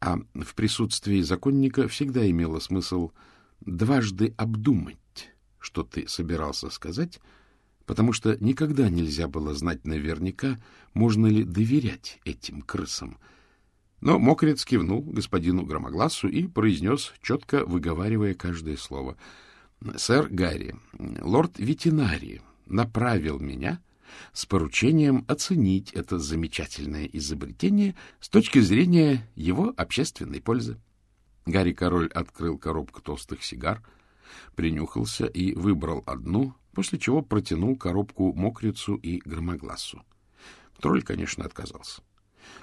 S1: а в присутствии законника всегда имело смысл дважды обдумать, что ты собирался сказать, потому что никогда нельзя было знать наверняка, можно ли доверять этим крысам. Но Мокрец кивнул господину Громогласу и произнес, четко выговаривая каждое слово. — Сэр Гарри, лорд ветеринарий направил меня с поручением оценить это замечательное изобретение с точки зрения его общественной пользы. Гарри Король открыл коробку толстых сигар, принюхался и выбрал одну, после чего протянул коробку мокрицу и громогласу. Тролль, конечно, отказался.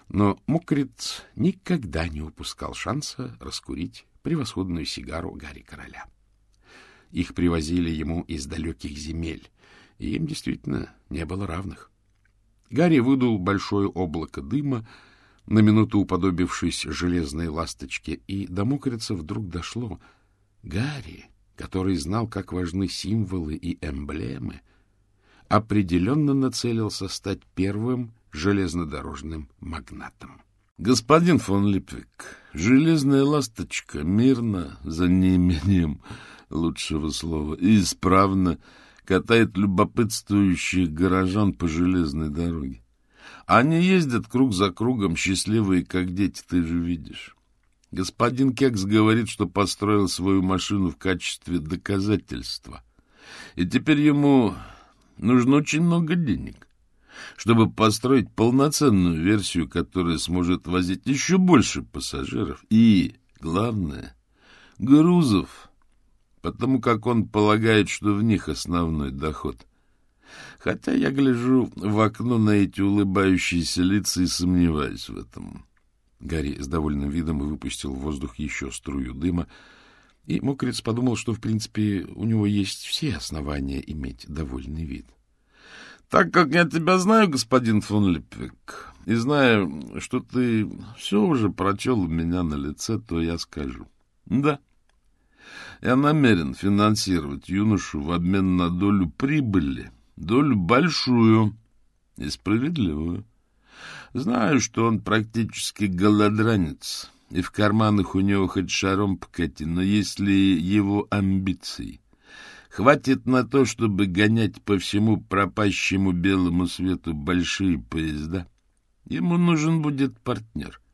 S1: Но мокриц никогда не упускал шанса раскурить превосходную сигару Гарри Короля. Их привозили ему из далеких земель, и им действительно не было равных. Гарри выдул большое облако дыма, на минуту уподобившись железной ласточке, и до мокрица вдруг дошло. Гарри, который знал, как важны символы и эмблемы, определенно нацелился стать первым железнодорожным магнатом.
S4: — Господин фон Липвик, железная ласточка мирно, за неимением лучшего слова, исправно катает любопытствующих горожан по железной дороге. Они ездят круг за кругом, счастливые, как дети, ты же видишь. Господин Кекс говорит, что построил свою машину в качестве доказательства. И теперь ему нужно очень много денег, чтобы построить полноценную версию, которая сможет возить еще больше пассажиров и, главное, грузов, потому как он полагает, что в них основной доход. Хотя я гляжу в окно на эти улыбающиеся лица и сомневаюсь в этом.
S1: Гарри с довольным видом выпустил в воздух еще струю дыма, и Мокриц подумал, что, в принципе, у него есть все основания иметь довольный вид.
S4: — Так как я тебя знаю, господин фон Липвик, и знаю, что ты все уже прочел у меня на лице, то я скажу. Да, я намерен финансировать юношу в обмен на долю прибыли, долю большую и справедливую. Знаю, что он практически голодранец, и в карманах у него хоть шаром покати, но если его амбиций хватит на то, чтобы гонять по всему пропащему белому свету большие поезда, ему нужен будет партнер —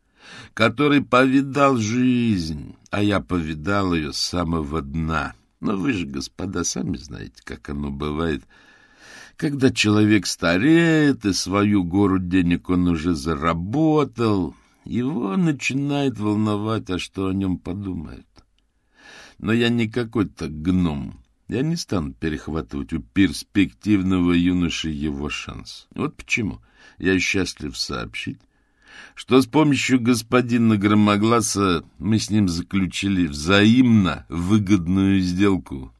S4: который повидал жизнь, а я повидал ее с самого дна. Но вы же, господа, сами знаете, как оно бывает, когда человек стареет, и свою гору денег он уже заработал, его начинает волновать, а что о нем подумают. Но я не какой-то гном. Я не стану перехватывать у перспективного юноши его шанс. Вот почему я счастлив сообщить, что с помощью господина Громогласа мы с ним заключили взаимно выгодную сделку.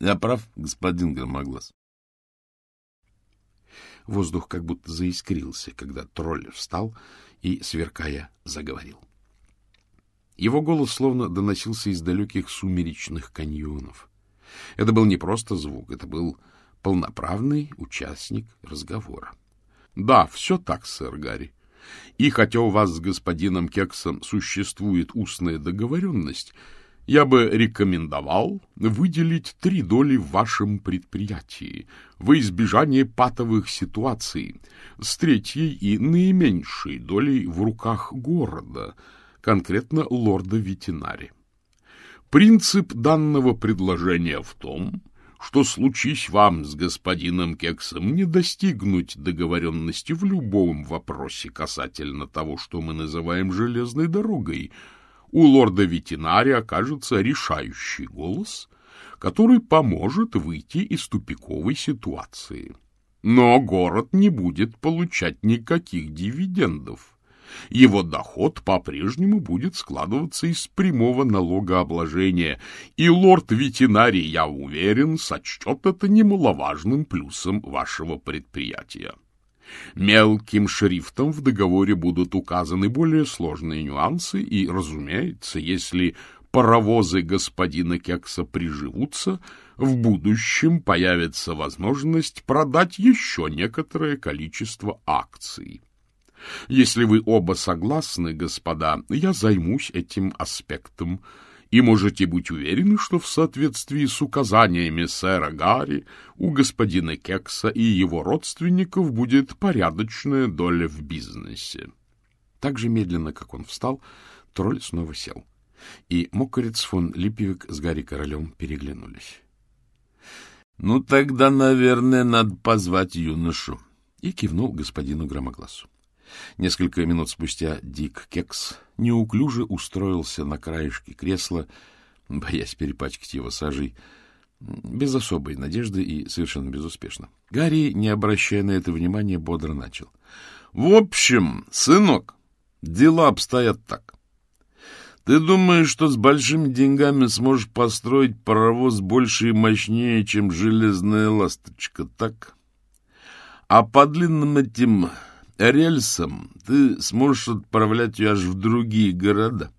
S4: Я прав, господин Громоглас?
S1: Воздух как будто заискрился, когда тролль встал и, сверкая, заговорил. Его голос словно доносился из далеких сумеречных каньонов. Это был не просто звук, это был полноправный участник разговора. — Да, все так, сэр Гарри. И хотя у вас с господином Кексом существует устная договоренность, я бы рекомендовал выделить три доли в вашем предприятии во избежание патовых ситуаций с третьей и наименьшей долей в руках города, конкретно лорда Ветинари. Принцип данного предложения в том, что случись вам с господином Кексом не достигнуть договоренности в любом вопросе касательно того, что мы называем железной дорогой, у лорда Ветинари окажется решающий голос, который поможет выйти из тупиковой ситуации. Но город не будет получать никаких дивидендов,
S2: Его доход по-прежнему будет складываться из прямого налогообложения, и лорд-ветеринарий, я уверен, сочтет это немаловажным плюсом вашего предприятия. Мелким шрифтом в договоре будут указаны более сложные нюансы, и, разумеется, если паровозы господина Кекса приживутся, в будущем появится возможность продать еще некоторое количество акций. Если вы оба согласны, господа, я займусь этим аспектом, и можете быть уверены, что в соответствии с указаниями сэра Гарри у господина Кекса и его родственников будет порядочная доля в бизнесе. Так же медленно, как он встал, тролль снова сел, и Мокорец фон Липевик с Гарри Королем переглянулись.
S4: — Ну, тогда, наверное, надо позвать юношу.
S1: И кивнул господину Громогласу. Несколько минут спустя Дик Кекс неуклюже устроился на краешке кресла, боясь перепачкать его сажей, без особой надежды и совершенно безуспешно. Гарри, не обращая на это внимания, бодро начал. — В общем, сынок, дела обстоят так. Ты думаешь, что с большими деньгами сможешь построить паровоз больше и мощнее, чем железная ласточка, так? А по длинным этим рельсом ты сможешь отправлять ее аж в другие города.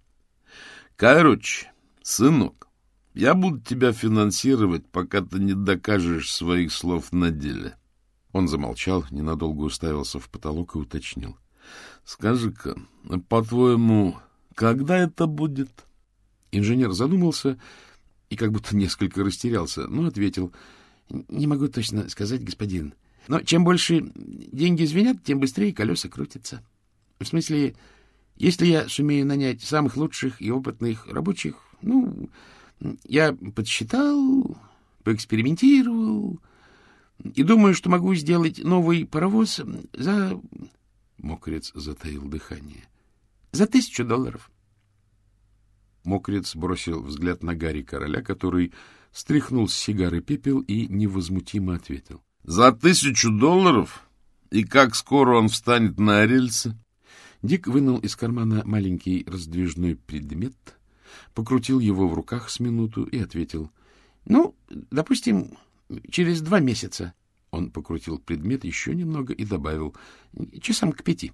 S1: Короче, сынок, я буду тебя финансировать, пока ты не докажешь своих слов на деле. Он замолчал, ненадолго уставился в потолок и уточнил. — Скажи-ка, по-твоему, когда это будет? Инженер задумался и как будто несколько растерялся, но ответил. — Не могу точно сказать, господин. — но чем больше деньги звенят, тем быстрее колеса крутятся. В смысле, если я сумею нанять самых лучших и опытных рабочих, ну, я подсчитал, поэкспериментировал и думаю, что могу сделать новый паровоз за... Мокрец затаил дыхание. За тысячу долларов. Мокрец бросил взгляд на Гарри Короля, который стряхнул с сигары пепел и невозмутимо ответил.
S4: За тысячу долларов? И как скоро он встанет на рельсы?
S1: Дик вынул из кармана маленький раздвижной предмет, покрутил его в руках с минуту и ответил. — Ну, допустим, через два месяца. Он покрутил предмет еще немного и добавил. — Часам к пяти.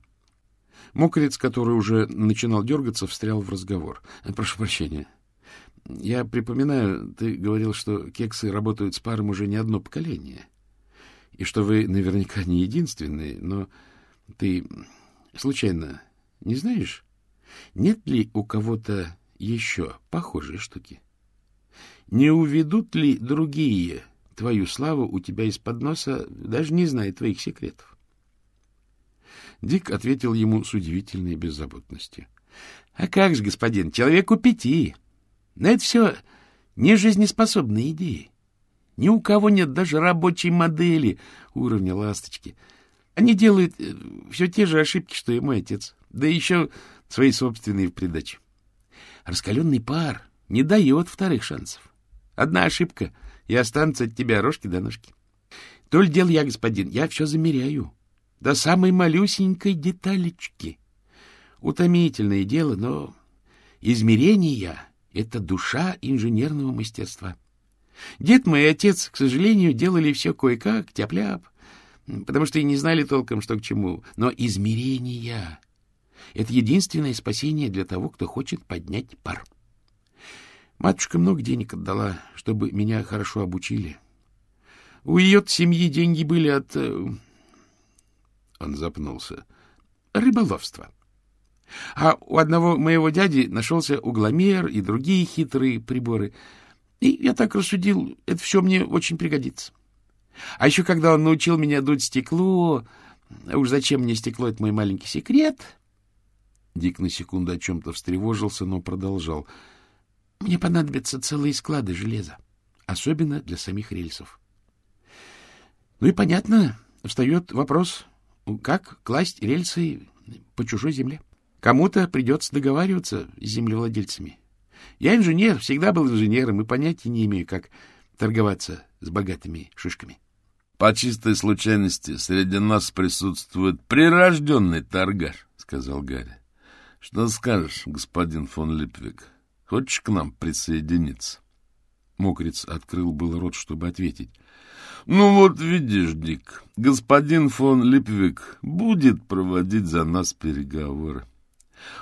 S1: Мокрец, который уже начинал дергаться, встрял в разговор. — Прошу прощения. Я припоминаю, ты говорил, что кексы работают с паром уже не одно поколение. — и что вы наверняка не единственный, но ты случайно не знаешь, нет ли у кого-то еще похожие штуки? Не уведут ли другие твою славу у тебя из-под носа, даже не зная твоих секретов? Дик ответил ему с удивительной беззаботностью. — А как же, господин, человеку пяти. Но это все нежизнеспособные идеи. Ни у кого нет даже рабочей модели уровня ласточки. Они делают э, все те же ошибки, что и мой отец, да еще свои собственные в придачу. Раскаленный пар не дает вторых шансов. Одна ошибка, и останутся от тебя рожки до ножки. То ли дело я, господин, я все замеряю. До самой малюсенькой деталечки. Утомительное дело, но измерение — это душа инженерного мастерства. Дед мой и отец, к сожалению, делали все кое-как, тяп потому что и не знали толком, что к чему. Но измерения — это единственное спасение для того, кто хочет поднять пар. Матушка много денег отдала, чтобы меня хорошо обучили. У ее семьи деньги были от... Э, он запнулся. Рыболовства. А у одного моего дяди нашелся угломер и другие хитрые приборы — и я так рассудил, это все мне очень пригодится. А еще когда он научил меня дуть стекло... Уж зачем мне стекло, это мой маленький секрет. Дик на секунду о чем-то встревожился, но продолжал. Мне понадобятся целые склады железа, особенно для самих рельсов. Ну и понятно, встает вопрос, как класть рельсы по чужой земле. Кому-то придется договариваться с землевладельцами. Я инженер, всегда был инженером и понятия не имею, как торговаться с богатыми шишками.
S4: — По чистой случайности среди нас присутствует прирожденный торгаш, — сказал Гарри. — Что скажешь, господин фон Липвик? Хочешь к нам присоединиться?
S1: Мокриц открыл был рот, чтобы ответить.
S4: — Ну вот видишь, Дик, господин фон Липвик будет проводить за нас переговоры.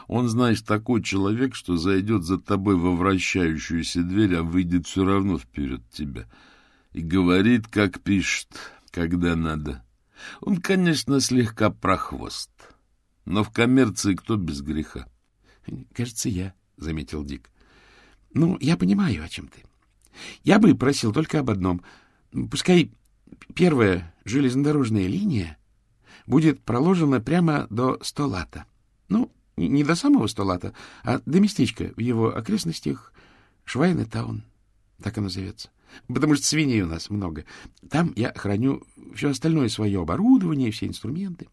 S4: Он, знаешь, такой человек, что зайдет за тобой во вращающуюся дверь, а выйдет все равно вперед тебя. И говорит, как пишет, когда надо. Он, конечно, слегка прохвост, но в коммерции кто без греха?
S1: — Кажется, я, — заметил Дик. — Ну, я понимаю, о чем ты. Я бы просил только об одном. Пускай первая железнодорожная линия будет проложена прямо до Столата. Ну, не до самого Столата, а до местечка в его окрестностях Швайнетаун, так оно зовется. Потому что свиней у нас много. Там я храню все остальное свое оборудование, все инструменты.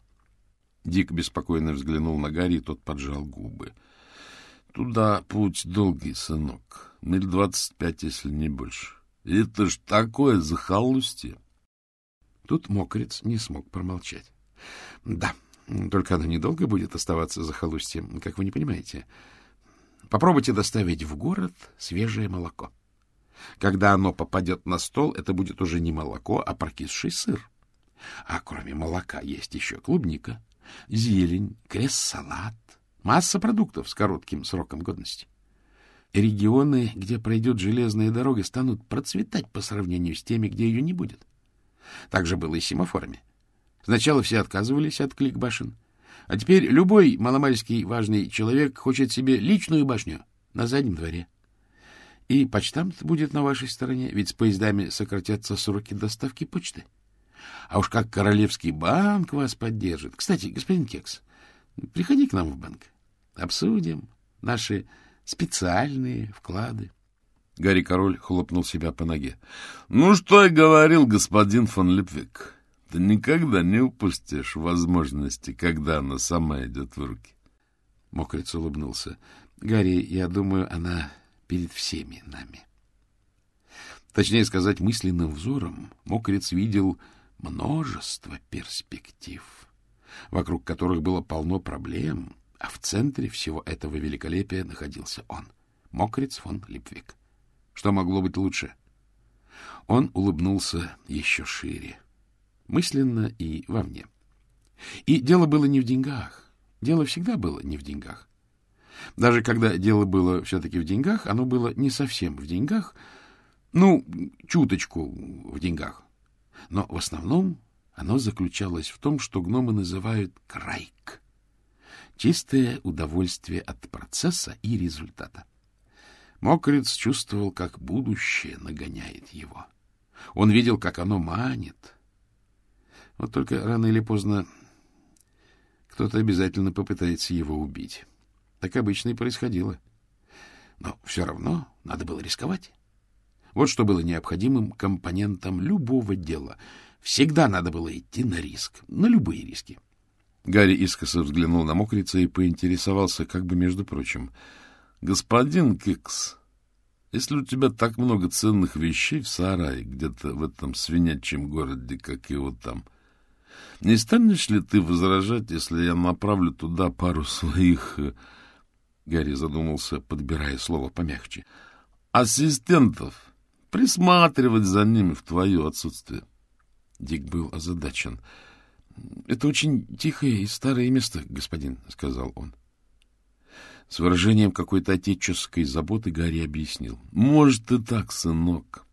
S4: Дик беспокойно взглянул на Гарри, и тот поджал губы. — Туда путь долгий, сынок. Миль двадцать пять, если не больше. Это ж такое захолустье!
S1: Тут мокрец не смог промолчать. — Да, только оно недолго будет оставаться захолустьем, как вы не понимаете. Попробуйте доставить в город свежее молоко. Когда оно попадет на стол, это будет уже не молоко, а прокисший сыр. А кроме молока есть еще клубника, зелень, крест-салат, масса продуктов с коротким сроком годности. Регионы, где пройдет железная дорога, станут процветать по сравнению с теми, где ее не будет. Так же было и с семафорами. Сначала все отказывались от клик-башен, а теперь любой маломальский важный человек хочет себе личную башню на заднем дворе. И почтамт будет на вашей стороне, ведь с поездами сократятся сроки доставки почты. А уж как Королевский банк вас поддержит. Кстати, господин Кекс, приходи к нам в банк. Обсудим наши специальные вклады.
S4: Гарри Король хлопнул себя по ноге. — Ну, что я говорил, господин фон Липвик. Ты никогда не упустишь возможности, когда она сама идет в руки.
S1: Мокрец улыбнулся. — Гарри, я думаю, она перед всеми нами. Точнее сказать, мысленным взором Мокрец видел множество перспектив, вокруг которых было полно проблем, а в центре всего этого великолепия находился он, Мокрец фон Липвик. Что могло быть лучше? Он улыбнулся еще шире, мысленно и вовне. И дело было не в деньгах. Дело всегда было не в деньгах. Даже когда дело было все-таки в деньгах, оно было не совсем в деньгах, ну, чуточку в деньгах. Но в основном оно заключалось в том, что гномы называют крайк. Чистое удовольствие от процесса и результата. Мокрец чувствовал, как будущее нагоняет его. Он видел, как оно манит. Вот только рано или поздно кто-то обязательно попытается его убить. Так обычно и происходило. Но все равно надо было рисковать. Вот что было необходимым компонентом любого дела. Всегда надо было идти на риск, на любые риски.
S4: Гарри искоса взглянул на мокрица и поинтересовался, как бы между прочим. — Господин Кикс, если у тебя так много ценных вещей в сарае, где-то в этом свинячьем городе, как его там, не станешь ли ты возражать, если я направлю туда пару своих э, Гарри задумался, подбирая слово помягче. «Ассистентов! Присматривать за ними в твое отсутствие!» Дик был озадачен. «Это очень тихое и старое место, господин», — сказал он. С выражением какой-то отеческой заботы Гарри объяснил. «Может, и так, сынок.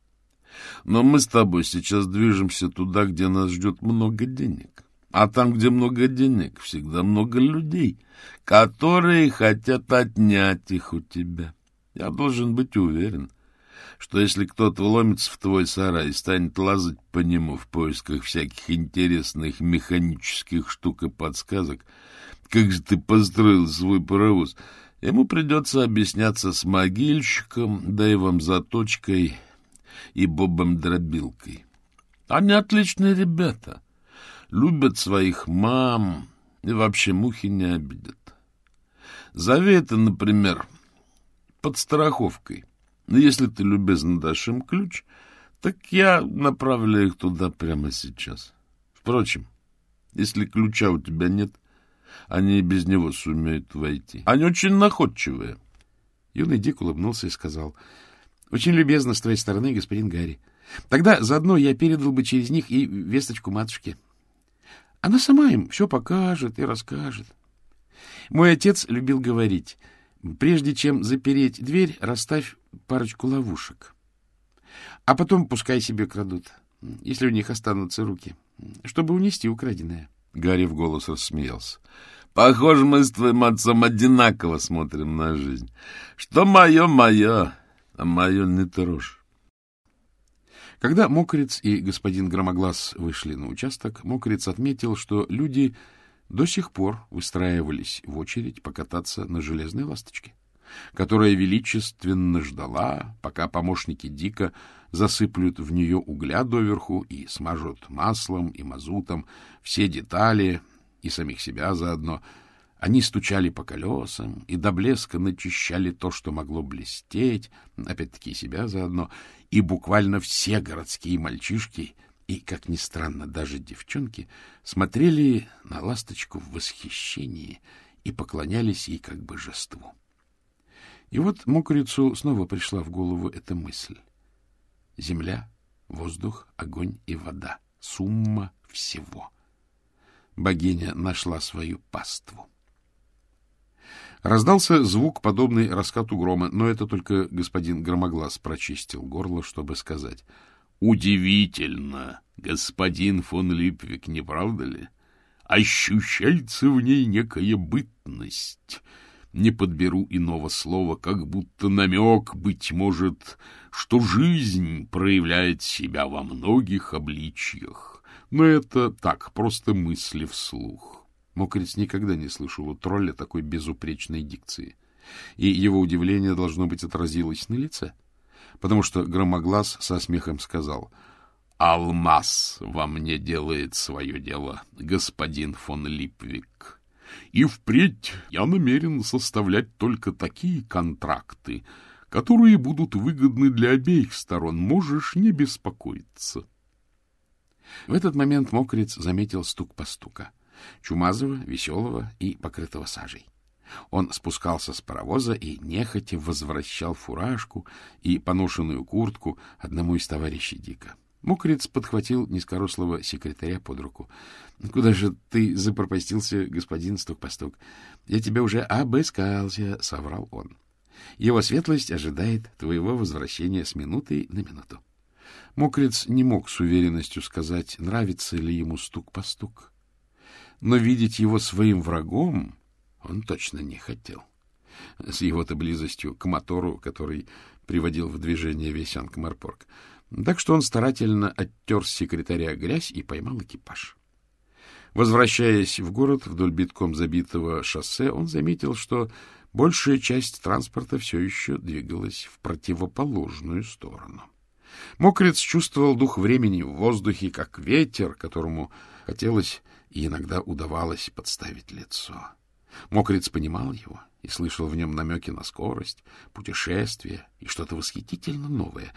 S4: Но мы с тобой сейчас движемся туда, где нас ждет много денег. А там, где много денег, всегда много людей, которые хотят отнять их у тебя. Я должен быть уверен, что если кто-то вломится в твой сарай и станет лазать по нему в поисках всяких интересных механических штук и подсказок, как же ты построил свой паровоз, ему придется объясняться с могильщиком, Дэйвом Заточкой и Бобом Дробилкой. Они отличные ребята — любят своих мам и вообще мухи не обидят. Зови это, например, подстраховкой. Но если ты любезно дашь им ключ, так я направлю их туда прямо сейчас. Впрочем, если ключа у тебя нет, Они без него сумеют войти. Они очень находчивые.
S1: Юный Дик улыбнулся и сказал, — Очень любезно с твоей стороны, господин Гарри. Тогда заодно я передал бы через них и весточку матушке. Она сама им все покажет и расскажет. Мой отец любил говорить, прежде чем запереть дверь, расставь парочку ловушек. А потом пускай себе крадут, если у них останутся руки, чтобы унести украденное.
S4: Гарри в голос рассмеялся. Похоже, мы с твоим отцом одинаково смотрим на жизнь. Что мое — мое, мое не трожь.
S1: Когда Мокриц и господин Громоглаз вышли на участок, Мокриц отметил, что люди до сих пор выстраивались в очередь покататься на железной ласточке, которая величественно ждала, пока помощники Дика засыплют в нее угля доверху и смажут маслом и мазутом все детали и самих себя заодно. Они стучали по колесам и до блеска начищали то, что могло блестеть, опять-таки себя заодно, и буквально все городские мальчишки и, как ни странно, даже девчонки смотрели на ласточку в восхищении и поклонялись ей как божеству. И вот мокрицу снова пришла в голову эта мысль. Земля, воздух, огонь и вода — сумма всего. Богиня нашла свою паству. Раздался звук, подобный раскату грома, но это только господин Громоглаз прочистил горло, чтобы сказать. — Удивительно, господин фон Липвик, не правда ли? Ощущается в ней некая бытность. Не подберу иного слова, как будто намек, быть может, что жизнь проявляет себя во многих обличьях. Но это так, просто мысли вслух. Мокриц никогда не слышал у тролля такой безупречной дикции. И его удивление, должно быть, отразилось на лице, потому что громоглаз со смехом сказал «Алмаз во мне делает свое дело, господин фон Липвик, и впредь я намерен составлять только такие контракты, которые будут выгодны для обеих сторон, можешь не беспокоиться». В этот момент Мокриц заметил стук постука чумазого, веселого и покрытого сажей. Он спускался с паровоза и нехотя возвращал фуражку и поношенную куртку одному из товарищей Дика. Мокрец подхватил низкорослого секретаря под руку. — Куда же ты запропастился, господин Стук-постук? Я тебя уже обыскался, — соврал он. Его светлость ожидает твоего возвращения с минуты на минуту. Мокрец не мог с уверенностью сказать, нравится ли ему стук-постук но видеть его своим врагом он точно не хотел. С его-то близостью к мотору, который приводил в движение весь Анкмарпорг. Так что он старательно оттер с секретаря грязь и поймал экипаж. Возвращаясь в город вдоль битком забитого шоссе, он заметил, что большая часть транспорта все еще двигалась в противоположную сторону. Мокрец чувствовал дух времени в воздухе, как ветер, которому хотелось и иногда удавалось подставить лицо. Мокриц понимал его и слышал в нем намеки на скорость, путешествие и что-то восхитительно новое.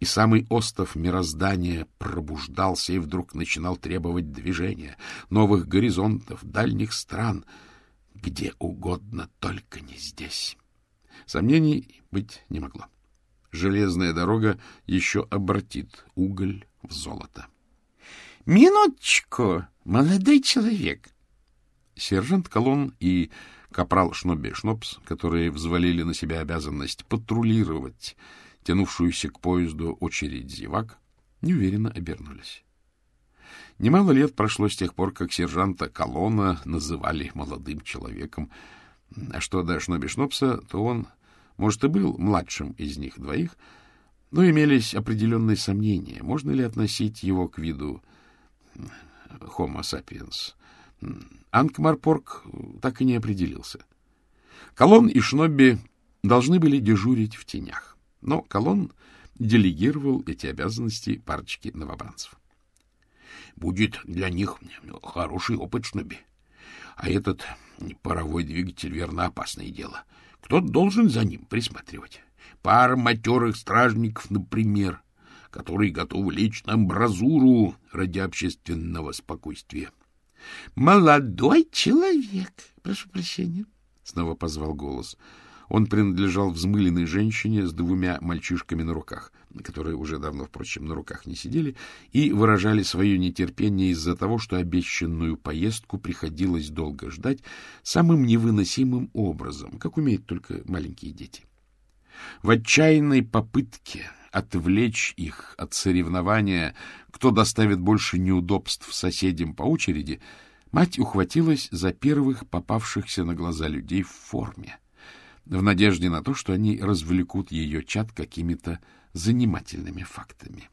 S1: И самый остов мироздания пробуждался и вдруг начинал требовать движения, новых горизонтов, дальних стран, где угодно, только не здесь. Сомнений быть не могло. Железная дорога еще обратит уголь в золото. — Минуточку, молодой человек! Сержант Колон и капрал Шнобби Шнопс, которые взвалили на себя обязанность патрулировать тянувшуюся к поезду очередь зевак, неуверенно обернулись. Немало лет прошло с тех пор, как сержанта Колона называли молодым человеком. А что до Шноби Шнопса, то он, может, и был младшим из них двоих, но имелись определенные сомнения, можно ли относить его к виду Homo sapiens. Анкмарпорг так и не определился. Колон и Шнобби должны были дежурить в тенях, но Колон делегировал эти обязанности парочке новобранцев. — Будет для них хороший опыт, Шнобби. А этот паровой двигатель, верно, опасное дело. Кто-то должен за ним присматривать. Пара матерых стражников, например которые готовы лечь на амбразуру ради общественного спокойствия. — Молодой человек, прошу прощения, — снова позвал голос. Он принадлежал взмыленной женщине с двумя мальчишками на руках, которые уже давно, впрочем, на руках не сидели, и выражали свое нетерпение из-за того, что обещанную поездку приходилось долго ждать самым невыносимым образом, как умеют только маленькие дети. В отчаянной попытке отвлечь их от соревнования, кто доставит больше неудобств соседям по очереди, мать ухватилась за первых попавшихся на глаза людей в форме, в надежде на то, что они развлекут ее чад какими-то занимательными фактами.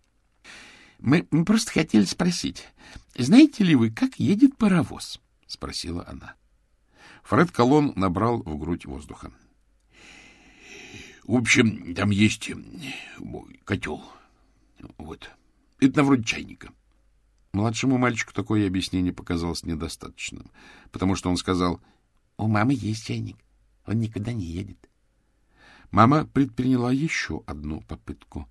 S1: — Мы просто хотели спросить, знаете ли вы, как едет паровоз? — спросила она. Фред Колон набрал в грудь воздуха. В общем, там есть э, котел. Вот. Это на вроде чайника. Младшему мальчику такое объяснение показалось недостаточным, потому что он сказал, «У мамы есть чайник, он никуда не едет». Мама предприняла еще одну попытку.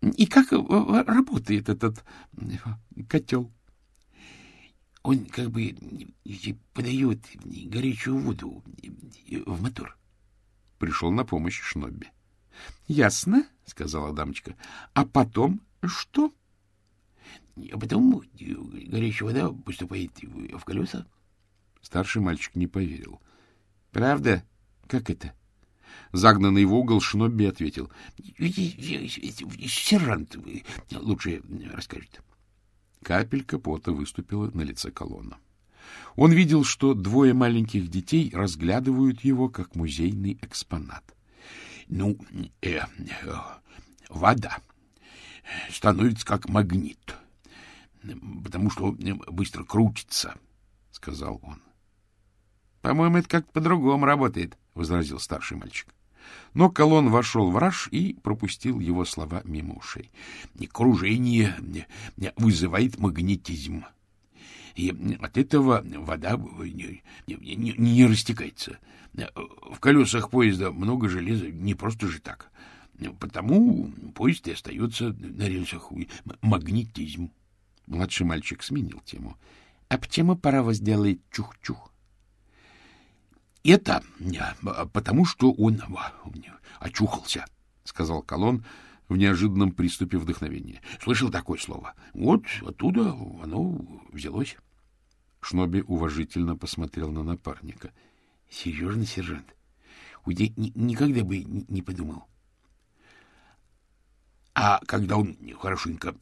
S1: «И как работает этот котел?» Он как бы подает горячую воду в мотор. Пришел на помощь Шнобби. — Ясно, — сказала дамочка. — А потом что? — А потом горячая вода поступает в колеса. Старший мальчик не поверил. — Правда? Как это? Загнанный в угол Шнобби ответил. — Сержант лучше расскажет. Капелька пота выступила на лице колонна. Он видел, что двое маленьких детей разглядывают его как музейный экспонат. — Ну, э, э, вода становится как магнит, потому что быстро крутится, — сказал он. — По-моему, это как-то по-другому работает, — возразил старший мальчик. Но колонн вошел в раж и пропустил его слова мимо ушей. — Кружение вызывает магнетизм, и от этого вода не, не, не, растекается. В колесах поезда много железа, не просто же так. Потому поезд и остается на рельсах. Магнетизм. Младший мальчик сменил тему. — А почему паровоз делает чух-чух? — Это потому, что он очухался, — сказал Колон в неожиданном приступе вдохновения. — Слышал такое слово? Вот оттуда оно взялось. Шноби уважительно посмотрел на напарника. — Серьезно, сержант? Я никогда бы не подумал. А когда он хорошенько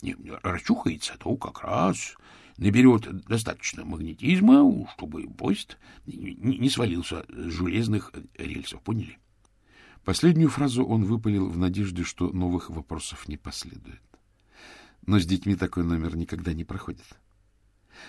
S1: расчухается, то как раз наберет достаточно магнетизма, чтобы поезд не свалился с железных рельсов. Поняли? Последнюю фразу он выпалил в надежде, что новых вопросов не последует. Но с детьми такой номер никогда не проходит. —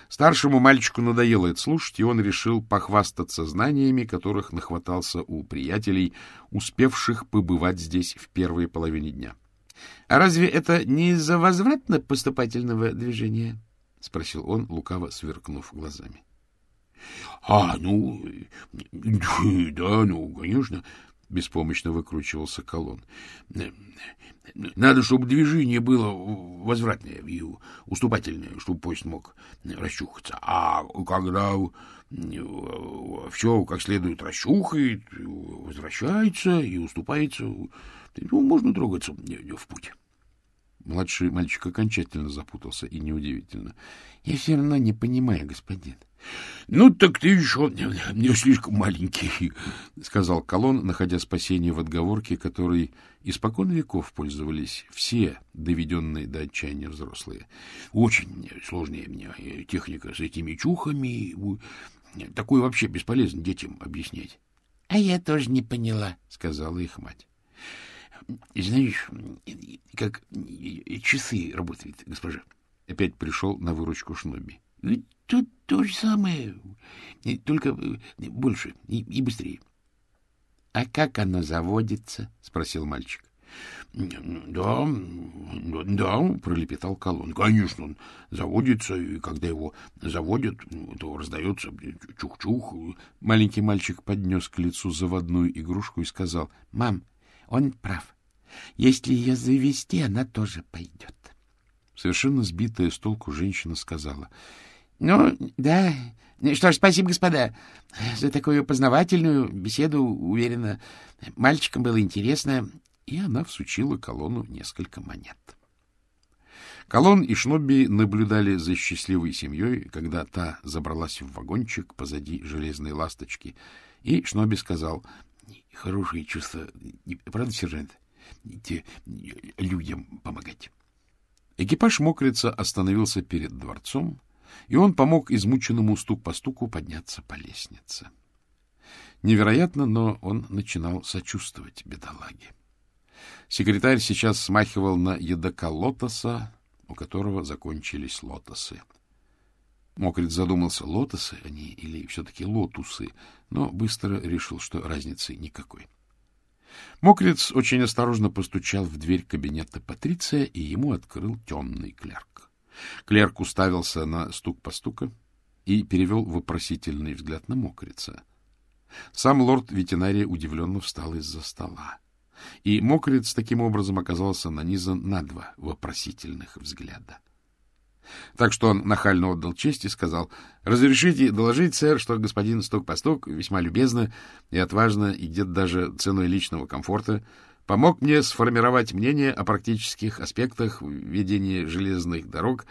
S1: Старшему мальчику надоело это слушать, и он решил похвастаться знаниями, которых нахватался у приятелей, успевших побывать здесь в первой половине дня. — А разве это не из-за возвратно-поступательного движения? — спросил он, лукаво сверкнув глазами. — А, ну, да, ну, конечно, — беспомощно выкручивался колонн. — Надо, чтобы движение было возвратное и уступательное, чтобы поезд мог расчухаться. А когда все как следует расчухает, возвращается и уступается, ну, можно трогаться в путь. Младший мальчик окончательно запутался, и неудивительно. — Я все равно не понимаю, господин. — Ну, так ты еще не слишком маленький, — сказал Колон, находя спасение в отговорке, которой испокон веков пользовались все доведенные до отчаяния взрослые. Очень сложная мне э, техника с этими чухами. Такое вообще бесполезно детям объяснять. — А я тоже не поняла, — сказала их мать. — Знаешь, как часы работают, госпожа. Опять пришел на выручку Шноби. — Тут то же самое, только больше и, и быстрее. — А как оно заводится? — спросил мальчик. — Да, да, — пролепетал колонн. — Конечно, он заводится, и когда его заводят, то раздается чух-чух. Маленький мальчик поднес к лицу заводную игрушку и сказал, — Мам, он прав. Если ее завести, она тоже пойдет. Совершенно сбитая с толку женщина сказала, ——
S3: Ну, да. Что ж, спасибо, господа, за такую познавательную беседу. Уверена, мальчикам было интересно.
S1: И она всучила колонну несколько монет. Колон и Шнобби наблюдали за счастливой семьей, когда та забралась в вагончик позади железной ласточки, и Шнобби сказал, — Хорошее чувство, правда, сержант? Те людям помогать. Экипаж мокрица остановился перед дворцом, и он помог измученному стук по стуку подняться по лестнице. Невероятно, но он начинал сочувствовать бедолаге. Секретарь сейчас смахивал на едока лотоса, у которого закончились лотосы. Мокрит задумался, лотосы они или все-таки лотусы, но быстро решил, что разницы никакой. Мокриц очень осторожно постучал в дверь кабинета Патриция, и ему открыл темный клерк. Клерк уставился на стук по стука и перевел вопросительный взгляд на Мокрица. Сам лорд ветеринария удивленно встал из-за стола. И Мокриц таким образом оказался нанизан на два вопросительных взгляда. Так что он нахально отдал честь и сказал, «Разрешите доложить, сэр, что господин Стук-Постук весьма любезно и отважно идет даже ценой личного комфорта, помог мне сформировать мнение о практических аспектах ведения железных дорог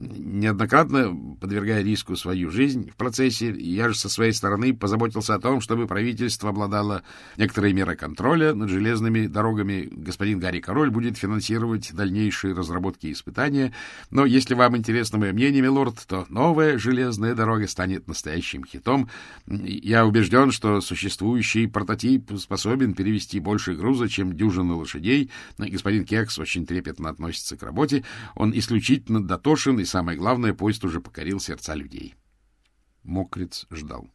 S1: неоднократно подвергая риску свою жизнь в процессе, я же со своей стороны позаботился о том, чтобы правительство обладало некоторой мерой контроля над железными дорогами. Господин Гарри Король будет финансировать дальнейшие разработки и испытания. Но если вам интересно мое мнение, милорд, то новая железная дорога станет настоящим хитом. Я убежден, что существующий прототип способен перевести больше груза, чем дюжина лошадей. Господин Кекс очень трепетно относится к работе. Он исключительно дотошен и самое главное, поезд уже покорил сердца людей. Мокриц ждал.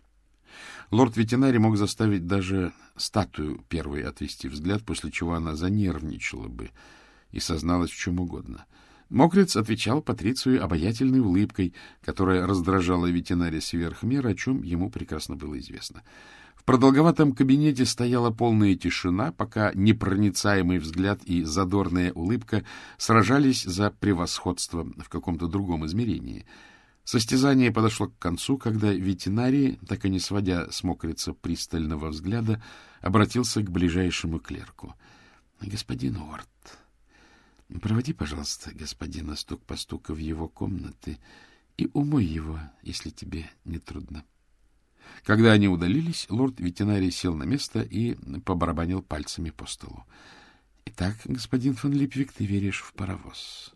S1: Лорд ветеринарий мог заставить даже статую первой отвести взгляд, после чего она занервничала бы и созналась в чем угодно. Мокриц отвечал Патрицию обаятельной улыбкой, которая раздражала ветеринария сверх меры, о чем ему прекрасно было известно. В продолговатом кабинете стояла полная тишина, пока непроницаемый взгляд и задорная улыбка сражались за превосходство в каком-то другом измерении. Состязание подошло к концу, когда ветеринарий, так и не сводя с мокрица пристального взгляда, обратился к ближайшему клерку. — Господин Уорд, проводи, пожалуйста, господина стук-постука в его комнаты и умой его, если тебе не трудно. — когда они удалились, лорд ветеринарий сел на место и побарабанил пальцами по столу. — Итак, господин фон Липвик, ты веришь в паровоз?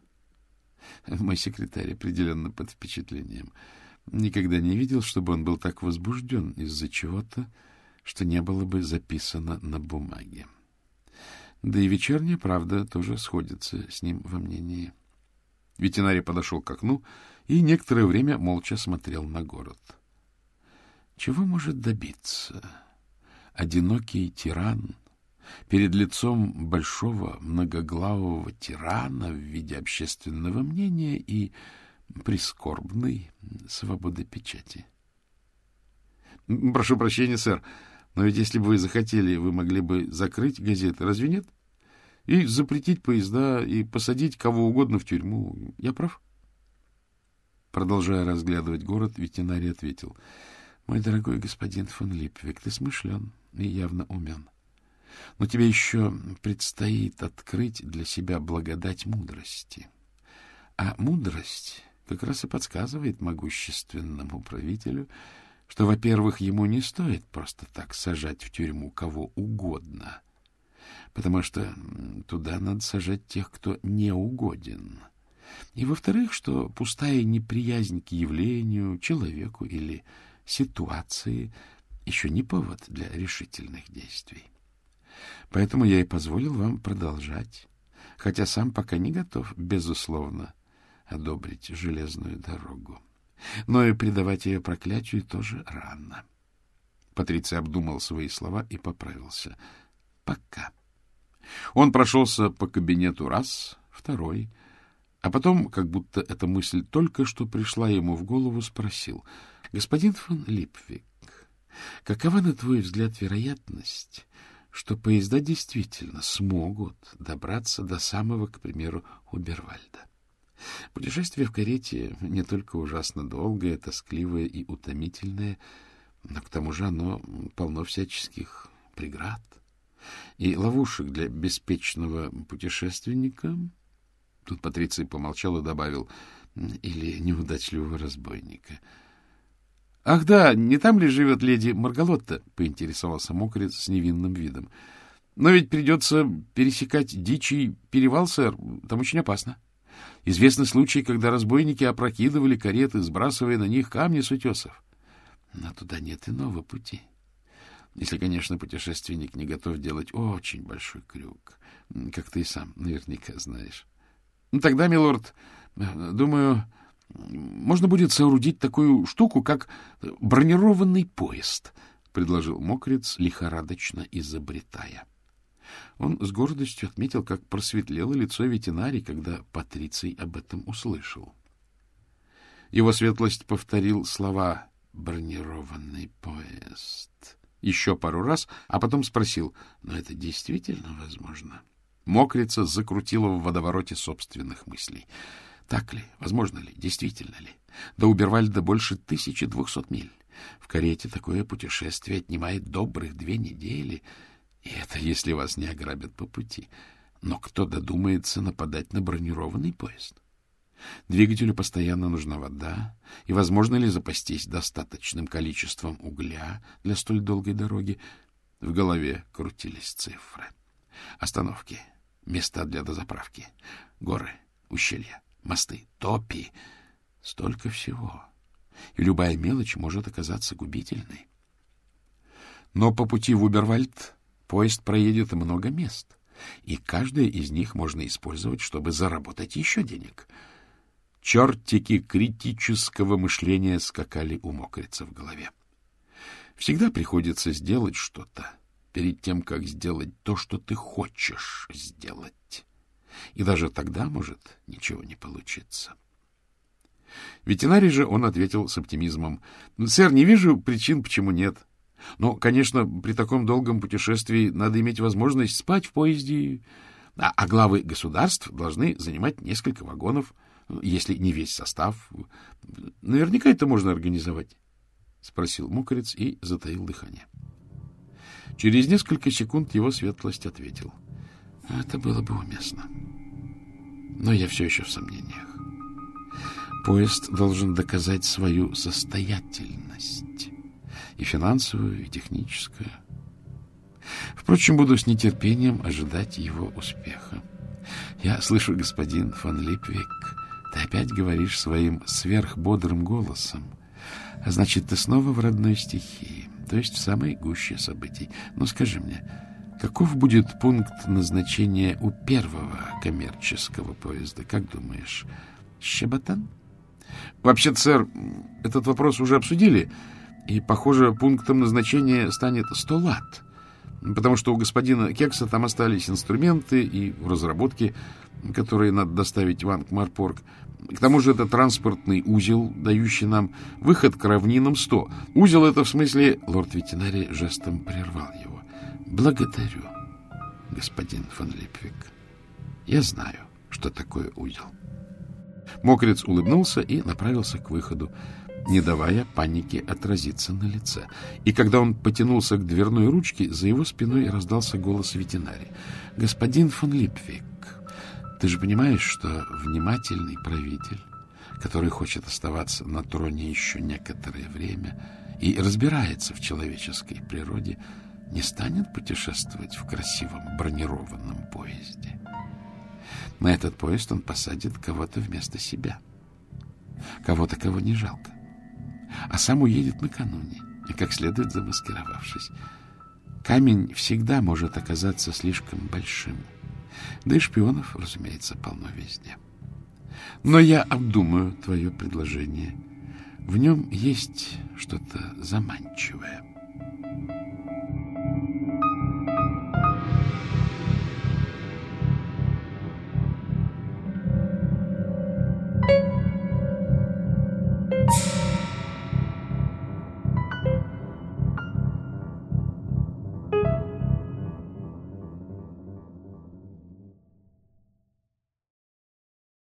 S1: Мой секретарь определенно под впечатлением. Никогда не видел, чтобы он был так возбужден из-за чего-то, что не было бы записано на бумаге. Да и вечерняя правда тоже сходится с ним во мнении. Ветеринарий подошел к окну и некоторое время молча смотрел на город. — чего может добиться одинокий тиран перед лицом большого многоглавого тирана в виде общественного мнения и прискорбной свободы печати? Прошу прощения, сэр, но ведь если бы вы захотели, вы могли бы закрыть газеты, разве нет? И запретить поезда, и посадить кого угодно в тюрьму. Я прав? Продолжая разглядывать город, ветеринарий ответил — мой дорогой господин фон Липвик, ты смышлен и явно умен. Но тебе еще предстоит открыть для себя благодать мудрости. А мудрость как раз и подсказывает могущественному правителю, что, во-первых, ему не стоит просто так сажать в тюрьму кого угодно, потому что туда надо сажать тех, кто не угоден. И, во-вторых, что пустая неприязнь к явлению, человеку или ситуации еще не повод для решительных действий. Поэтому я и позволил вам продолжать, хотя сам пока не готов, безусловно, одобрить железную дорогу. Но и предавать ее проклятию тоже рано. Патриций обдумал свои слова и поправился. Пока. Он прошелся по кабинету раз, второй, а потом, как будто эта мысль только что пришла ему в голову, спросил —— Господин фон Липвик, какова, на твой взгляд, вероятность, что поезда действительно смогут добраться до самого, к примеру, Убервальда? Путешествие в карете не только ужасно долгое, тоскливое и утомительное, но к тому же оно полно всяческих преград и ловушек для беспечного путешественника. Тут Патриций помолчал и добавил, или неудачливого разбойника. — Ах да, не там ли живет леди Маргалотта? — поинтересовался мокрец с невинным видом. — Но ведь придется пересекать дичий перевал, сэр. Там очень опасно. Известны случаи, когда разбойники опрокидывали кареты, сбрасывая на них камни с утесов. Но туда нет иного пути. Если, конечно, путешественник не готов делать очень большой крюк, как ты и сам наверняка знаешь. Ну, тогда, милорд, думаю, можно будет соорудить такую штуку, как бронированный поезд, — предложил мокрец, лихорадочно изобретая. Он с гордостью отметил, как просветлело лицо ветеринарий, когда Патриций об этом услышал. Его светлость повторил слова «бронированный поезд» еще пару раз, а потом спросил, «Но это действительно возможно?» Мокрица закрутила в водовороте собственных мыслей. Так ли? Возможно ли? Действительно ли? До Убервальда больше 1200 миль. В карете такое путешествие отнимает добрых две недели, и это если вас не ограбят по пути. Но кто додумается нападать на бронированный поезд? Двигателю постоянно нужна вода, и возможно ли запастись достаточным количеством угля для столь долгой дороги? В голове крутились цифры. Остановки, места для дозаправки, горы, ущелья, мосты, топи. Столько всего. И любая мелочь может оказаться губительной. Но по пути в Убервальд поезд проедет много мест, и каждое из них можно использовать, чтобы заработать еще денег. Чертики критического мышления скакали у мокрица в голове. Всегда приходится сделать что-то перед тем, как сделать то, что ты хочешь сделать. И даже тогда может ничего не получиться. Ветеринарий же он ответил с оптимизмом. «Ну, — Сэр, не вижу причин, почему нет. Но, конечно, при таком долгом путешествии надо иметь возможность спать в поезде, а, а главы государств должны занимать несколько вагонов, если не весь состав. Наверняка это можно организовать, — спросил мокрец и затаил дыхание. Через несколько секунд его светлость ответил. — Это было бы уместно. Но я все еще в сомнениях. Поезд должен доказать свою состоятельность. И финансовую, и техническую. Впрочем, буду с нетерпением ожидать его успеха. Я слышу, господин фон Липвик, ты опять говоришь своим сверхбодрым голосом. А значит, ты снова в родной стихии, то есть в самой гуще событий. Но скажи мне, каков будет пункт назначения у первого коммерческого поезда? Как думаешь, Щеботан? Вообще-то, сэр, этот вопрос уже обсудили, и, похоже, пунктом назначения станет сто лат, потому что у господина Кекса там остались инструменты и разработки, которые надо доставить в Ангмарпорг. К тому же это транспортный узел, дающий нам выход к равнинам 100. Узел это в смысле... Лорд ветеринарий жестом прервал его. Благодарю, господин фон Липвик. Я знаю, что такое узел. Мокрец улыбнулся и направился к выходу, не давая панике отразиться на лице. И когда он потянулся к дверной ручке, за его спиной раздался голос ветеринария. — Господин фон Липвик, ты же понимаешь, что внимательный правитель, который хочет оставаться на троне еще некоторое время и разбирается в человеческой природе, не станет путешествовать в красивом бронированном поезде. На этот поезд он посадит кого-то вместо себя. Кого-то, кого не жалко. А сам уедет накануне, и как следует замаскировавшись. Камень всегда может оказаться слишком большим. Да и шпионов, разумеется, полно везде. Но я обдумаю твое предложение. В нем есть что-то заманчивое.